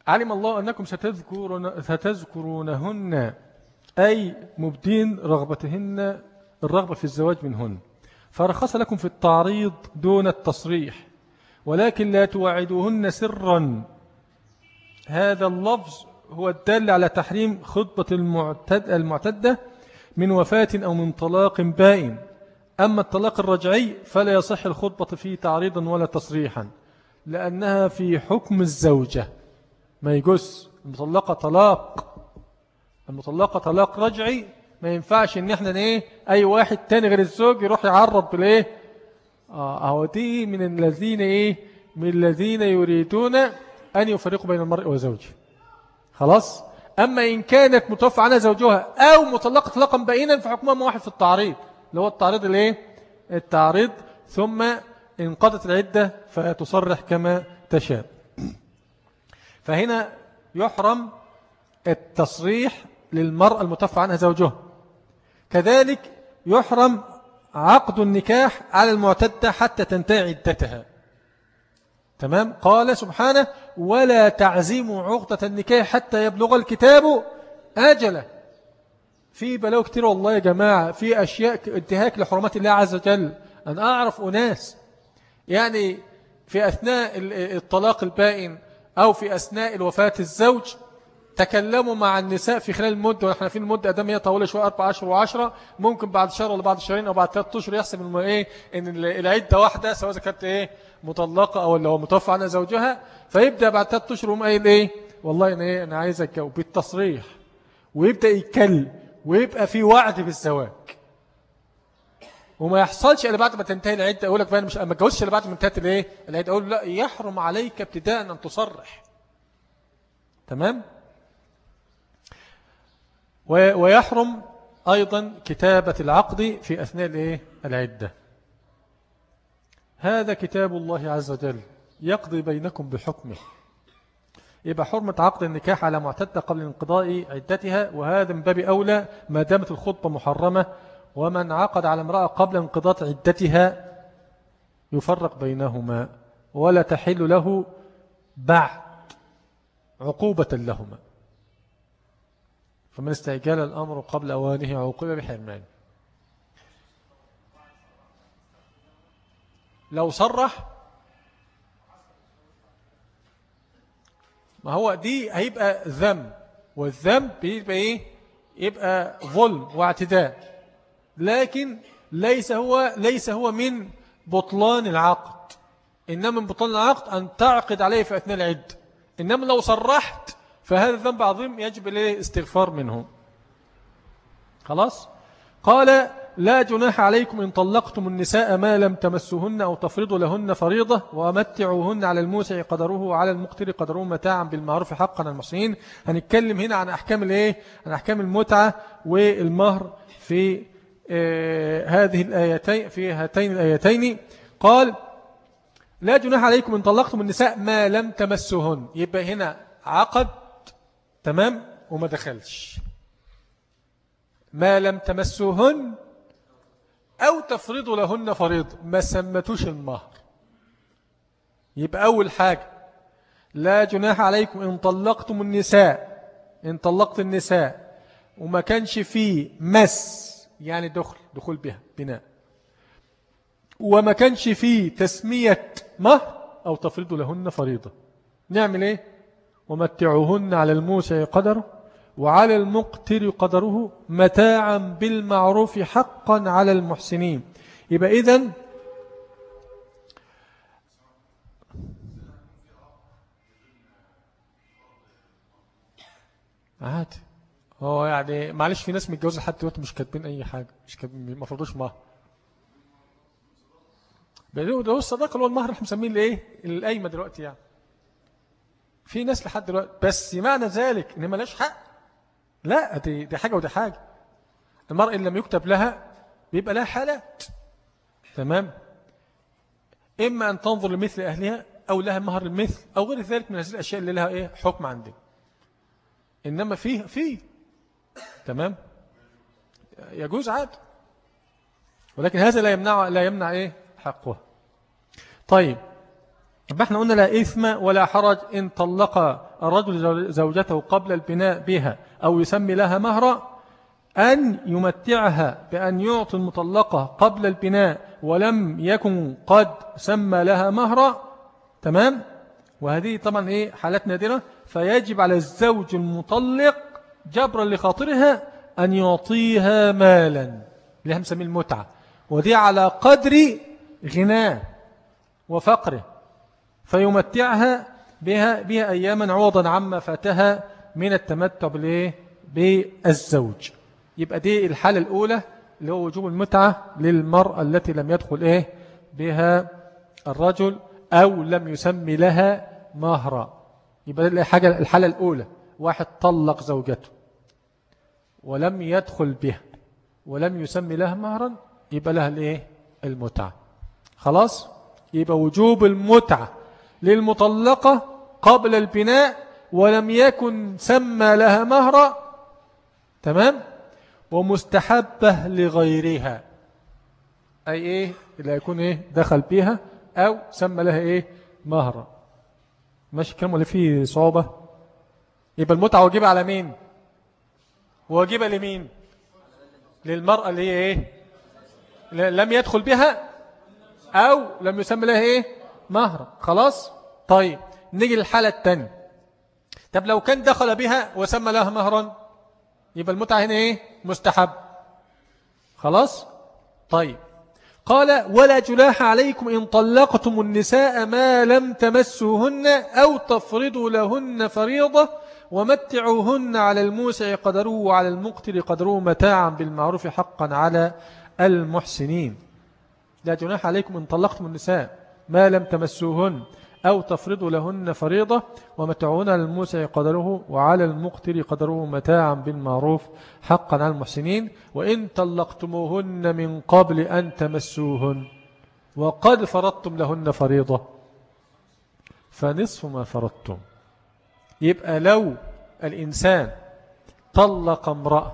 علم الله أنكم ستذكرون ستذكرونهن أي مبدين رغبتهن الرغبة في الزواج منهن. فرخص لكم في التعريض دون التصريح ولكن لا توعدوهن سرا. هذا اللفظ هو الدل على تحريم خطبة المعتد المعتدة من وفاة أو من طلاق بائن. أما الطلاق الرجعي فلا يصح الخطبة فيه تعريضا ولا تصريحا لأنها في حكم الزوجة. ما يجس المطلقة طلاق. المطلقة طلاق رجعي ما ينفعش إن إحنا إيه أي واحد تاني غير الزوج يروح يعرض بالايه آه أهو دي من الذين إيه من الذين يريدون أن يفرقوا بين المرء وزوجه. خلاص؟ أما إن كانت متوفى عنها زوجها أو مطلقة طلاقا بائنا فحكمها واحد في التعريض اللي هو التعريض الايه التعريض ثم انقضت العدة فتصرح كما تشاء. فهنا يحرم التصريح للمرأة المتوفى عنها زوجها. كذلك يحرم عقد النكاح على المعتدة حتى تنتهي عدتها. تمام؟ قال سبحانه ولا تعزيموا عقدة النكاح حتى يبلغ الكتاب أجله. في بلاو كتير والله يا جماعة في أشياء انتهاك لحرمات الله عز وجل. أنا أعرف أناس يعني في أثناء الطلاق البائن أو في أثناء الوفاة الزوج تكلموا مع النساء في خلال المدة ونحن في المدة أدام هي طويلة شوية أربع أشهر وعشرة. ممكن بعد شهر ولا بعد شهرين أو بعد ثلاثة أشهر يحسب إيه إن العدة واحدة سواء كانت إيه مطلقة أو اللي هو متوفى عنها زوجها. فيبدأ بعد ثلاثة أشهر يقوم قايل إيه والله أنا إيه أنا عايز أتجوز بالتصريح. ويبدأ يتكلم ويبقى في وعد بالزواج. وما يحصلش إلا بعد ما تنتهي العدة أقول لك بقى أنا مش ما اتجوزش إلا بعد ما انتهت الإيه العدة. أقول لا يحرم عليك ابتداء أن تصرح. تمام؟ ويحرم أيضا كتابة العقد في أثناء العدة. هذا كتاب الله عز وجل يقضي بينكم بحكمه. يبقى حرمة عقد النكاح على معتدة قبل انقضاء عدتها وهذا من باب أولى ما دامت الخطبة محرمة ومن عقد على امرأة قبل انقضاء عدتها يفرق بينهما ولا تحل له بعد عقوبة لهما. فمن استعجال الأمر قبل أوانه عوقب بحرمان لو صرح ما هو دي هيبقى ذنب والذنب بيبقى إيه؟ يبقى ظلم واعتداء. لكن ليس هو ليس هو من بطلان العقد. إنما من بطلان العقد أن تعقد عليه في أثناء العد. إنما لو صرحت فهذا ذنب عظيم يجب إليه استغفار منه. خلاص؟ قال لا جناح عليكم إن طلقتم النساء ما لم تمسهن أو تفرضوا لهن فريضة ومتعوهن على الموسع قدره وعلى المقتر قدره متاعا بالمعروف حقا المحسنين. هنتكلم هنا عن أحكام الإيه؟ عن أحكام المتعة والمهر في آه هذه الآيتين في هاتين الآيتين. قال لا جناح عليكم إن طلقتم النساء ما لم تمسوهن. يبقى هنا عقد تمام؟ وما دخلش. ما لم تمسوهن أو تفرضوا لهن فريض. ما سمتوش المهر يبقى أول حاجة لا جناح عليكم إن طلقتم النساء. إن طلقت النساء. وما كانش فيه مس يعني دخل دخول بها بناء. وما كانش فيه تسمية مهر أو تفرض لهن فريضة. نعمل إيه؟ ومتعوهن على الموسع قدره وعلى المقتر قدره متاعا بالمعروف حقا على المحسنين. يبقى إذن عادي. هو يعني معلش في ناس متجوزة لحد دلوقتي مش كاتبين أي حاجة مش كاتبين ما فرضوش مهر. ده هو الصداقة اللي هو المهر إحنا مسميه الايه القايمة دلوقتي يعني. في ناس لحد دلوقتي. بس معنى ذلك إن ملاش حق. لا دي, دي حاجة ودي حاجة. المرأة اللي لم يكتب لها بيبقى لها حالات. تمام؟ إما أن تنظر لمثل أهلها أو لها مهر المثل أو غير ذلك من هذه الأشياء اللي لها إيه؟ حكم عندنا إنما فيه فيه. تمام؟ يجوز عاد ولكن هذا لا يمنع لا يمنع إيه؟ حقه طيب. إحنا قلنا لا إثم ولا حرج إن طلق الرجل زوجته قبل البناء بها أو يسمي لها مهرا أن يمتعها بأن يعطي المطلقة قبل البناء ولم يكن قد سمى لها مهرا تمام؟ وهذه طبعا إيه؟ حالات نادرة. فيجب على الزوج المطلق جبرا لخاطرها أن يعطيها مالا اللي هم سميه المتعة ودي على قدر غناه وفقره. فيمتعها بها, بها أياما عوضا عما فاتها من التمتع بالزوج. يبقى دي الحالة الأولى اللي هو وجوب المتعة للمرأة التي لم يدخل إيه بها الرجل أو لم يسمي لها مهرا يبقى الحاجة الحالة الأولى. واحد طلق زوجته ولم يدخل بها ولم يسمي لها مهرا يبقى لها الإيه؟ المتعة. خلاص؟ يبقى وجوب المتعة للمطلقة قبل البناء ولم يكن سمى لها مهرا تمام؟ ومستحبة لغيرها. أي إيه؟ اللي يكون إيه؟ دخل بها أو سمى لها إيه؟ مهرا ماشي كلام ولا فيه صعوبة؟ يبقى المتعة واجبة على مين؟ واجبة لمين؟ للمرأة اللي هي إيه؟ لم يدخل بها أو لم يسمى لها إيه؟ مهرا خلاص؟ طيب نيجي للحالة الثانية طب لو كان دخل بها وسمى لها مهرا يبقى المتعة هنا إيه؟ مستحب. خلاص؟ طيب. قال ولا جلاح عليكم إن طلقتم النساء ما لم تمسوهن أو تفرضوا لهن فريضة ومتعوهن على الموسع قدره وعلى المقتر قدره متاعا بالمعروف حقا على المحسنين. لا جناح عليكم إن طلقتم النساء. ما لم تمسوهن أو تفرضوا لهن فريضة ومتعون على الموسع قدره وعلى المقتر قدره متاعا بالمعروف حقا على المحسنين وإن طلقتموهن من قبل أن تمسوهن وقد فرضتم لهن فريضة. فنصف ما فرضتم. يبقى لو الإنسان طلق امرأة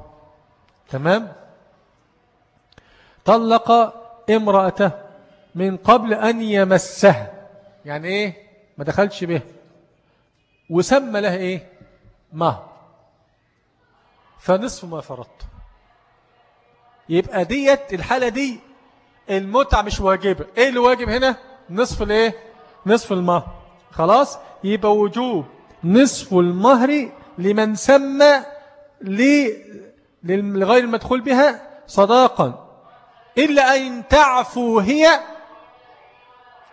تمام؟ طلق امرأته من قبل أن يمسها. يعني إيه؟ ما دخلش به. وسمى لها إيه؟ ما. فنصف ما فرضت. يبقى ديت الحالة دي المتع مش واجبة. إيه اللي واجب هنا؟ نصف الإيه؟ نصف المهر خلاص؟ يبقى وجوب نصف المهر لمن سمى لغير المدخول بها صداقا. إلا أن تعفو هي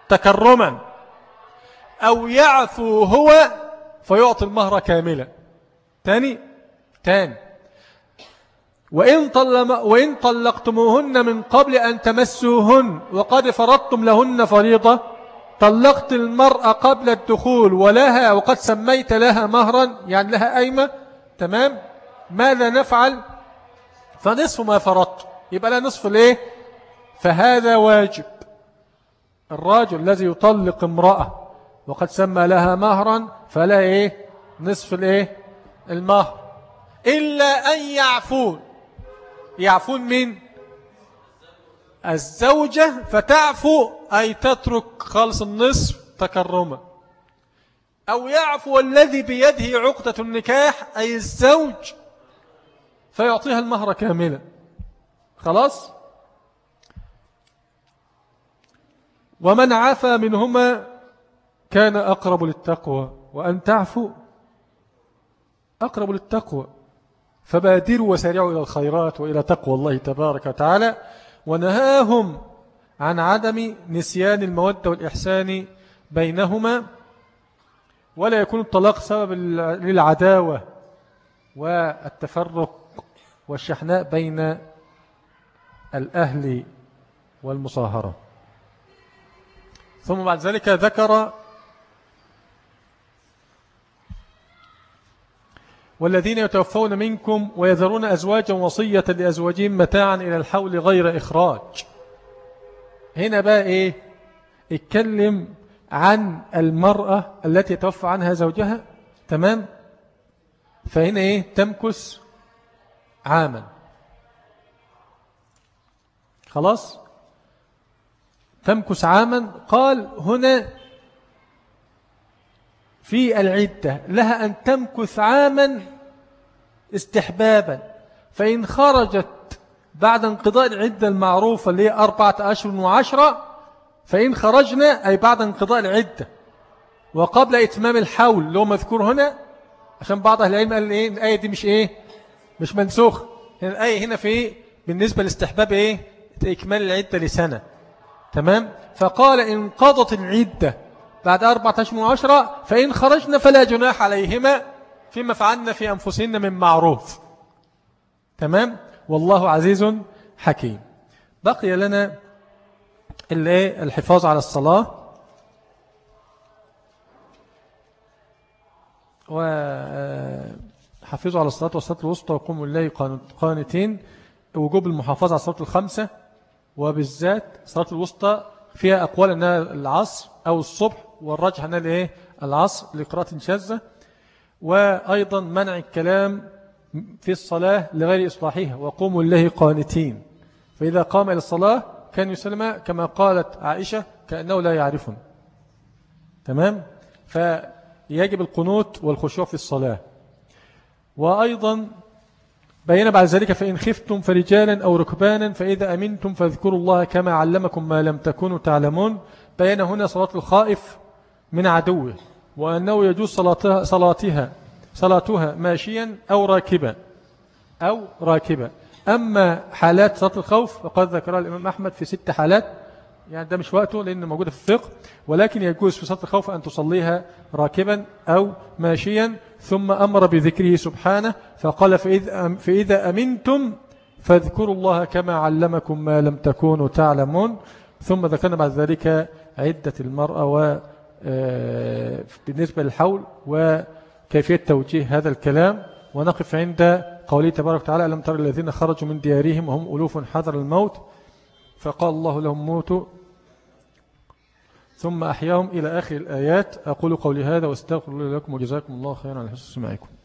تكرما أو يعفو هو فيعطي المهر كاملا. تاني؟ تاني. وإن, طلم وإن طلقتموهن من قبل أن تمسوهن وقد فرضتم لهن فريضة طلقت المرأة قبل الدخول ولها وقد سميت لها مهرا يعني لها أيمة تمام؟ ماذا نفعل؟ فنصف ما فرضت. يبقى لا نصف ليه؟ فهذا واجب. الراجل الذي يطلق امرأة وقد سمى لها مهرا فلا إيه؟ نصف الإيه؟ المهر. إلا أن يعفون. يعفون من الزوجة فتعفو أي تترك خالص النصف تكرما. أو يعفو الذي بيده عقدة النكاح أي الزوج فيعطيها المهر كاملا. خلاص؟ ومن عفى منهما كان أقرب للتقوى وأن تعفو أقرب للتقوى. فبادروا وسارعوا إلى الخيرات وإلى تقوى الله تبارك وتعالى ونهاهم عن عدم نسيان المودة والإحسان بينهما ولا يكون الطلاق سبب للعداوة والتفرق والشحناء بين الأهل والمصاهرة. ثم بعد ذلك ذكر والذين يتوفون منكم ويذرون أزواجا وصية لأزواجهم متاعا إلى الحول غير إخراج. هنا بقى إيه؟ اتكلم عن المرأة التي يتوفى عنها زوجها تمام؟ فهنا إيه؟ تمكس عاما. خلاص؟ تمكس عاما؟ قال هنا في العدة لها أن تمكث عاما استحبابا. فإن خرجت بعد انقضاء العدة المعروفة اللي هي أربعة أشهر وعشرة فإن خرجنا أي بعد انقضاء العدة. وقبل إتمام الحول اللي هو مذكور هنا عشان بعض أهل العلم قال إيه الآية دي مش إيه مش منسوخ الآية هنا في إيه؟ بالنسبة لاستحباب إيه؟ إكمال العدة لسنة. تمام؟ فقال إن قضت العدة بعد أربعة أشهر وعشرة فإن خرجنا فلا جناح عليهما فيما فعلنا في أنفسهن من معروف. تمام؟ والله عزيز حكيم. بقي لنا الحفاظ على الصلاة. وحفظوا على الصلاة والصلاة الوسطى وقوموا الله قانتين. وجوب المحافظة على الصلاة الخمسة وبالذات صلاة الوسطى فيها أقوال أنها العصر أو الصبح والرجح أنها الإيه؟ العصر لقراءة شاذة وأيضا منع الكلام في الصلاة لغير إصلاحها وقوموا الله قانتين. فإذا قام إلى الصلاة كان يسلم كما قالت عائشة كأنه لا يعرفون تمام؟ فيجب القنوت والخشوع في الصلاة. وأيضا بين بعد ذلك فإن خفتم فرجالا أو ركبانا فإذا أمنتم فاذكروا الله كما علمكم ما لم تكونوا تعلمون. بين هنا صلاة الخائف من عدوه وأنه يجوز صلاتها, صلاتها, صلاتها ماشيا أو راكبا أو راكبا. أما حالات صلاة الخوف فقد ذكرها الإمام أحمد في ست حالات. يعني ده مش وقته لأن موجودة في الفقه ولكن يجوز في صلاة الخوف أن تصليها راكبا أو ماشيا ثم أمر بذكره سبحانه فقال فإذا أمنتم فاذكروا الله كما علمكم ما لم تكونوا تعلمون. ثم ذكرنا بعد ذلك عدة المرأة و آه، بالنسبة للحول وكيفية توجيه هذا الكلام. ونقف عند قوله تبارك وتعالى ألم تر الذين خرجوا من ديارهم وهم ألوف حذر الموت؟ فقال الله لهم موتوا. ثم أحياهم إلى آخر الآيات. أقول قولي هذا واستغفر لكم وجزاكم الله خيرا. على حسن سماعكم.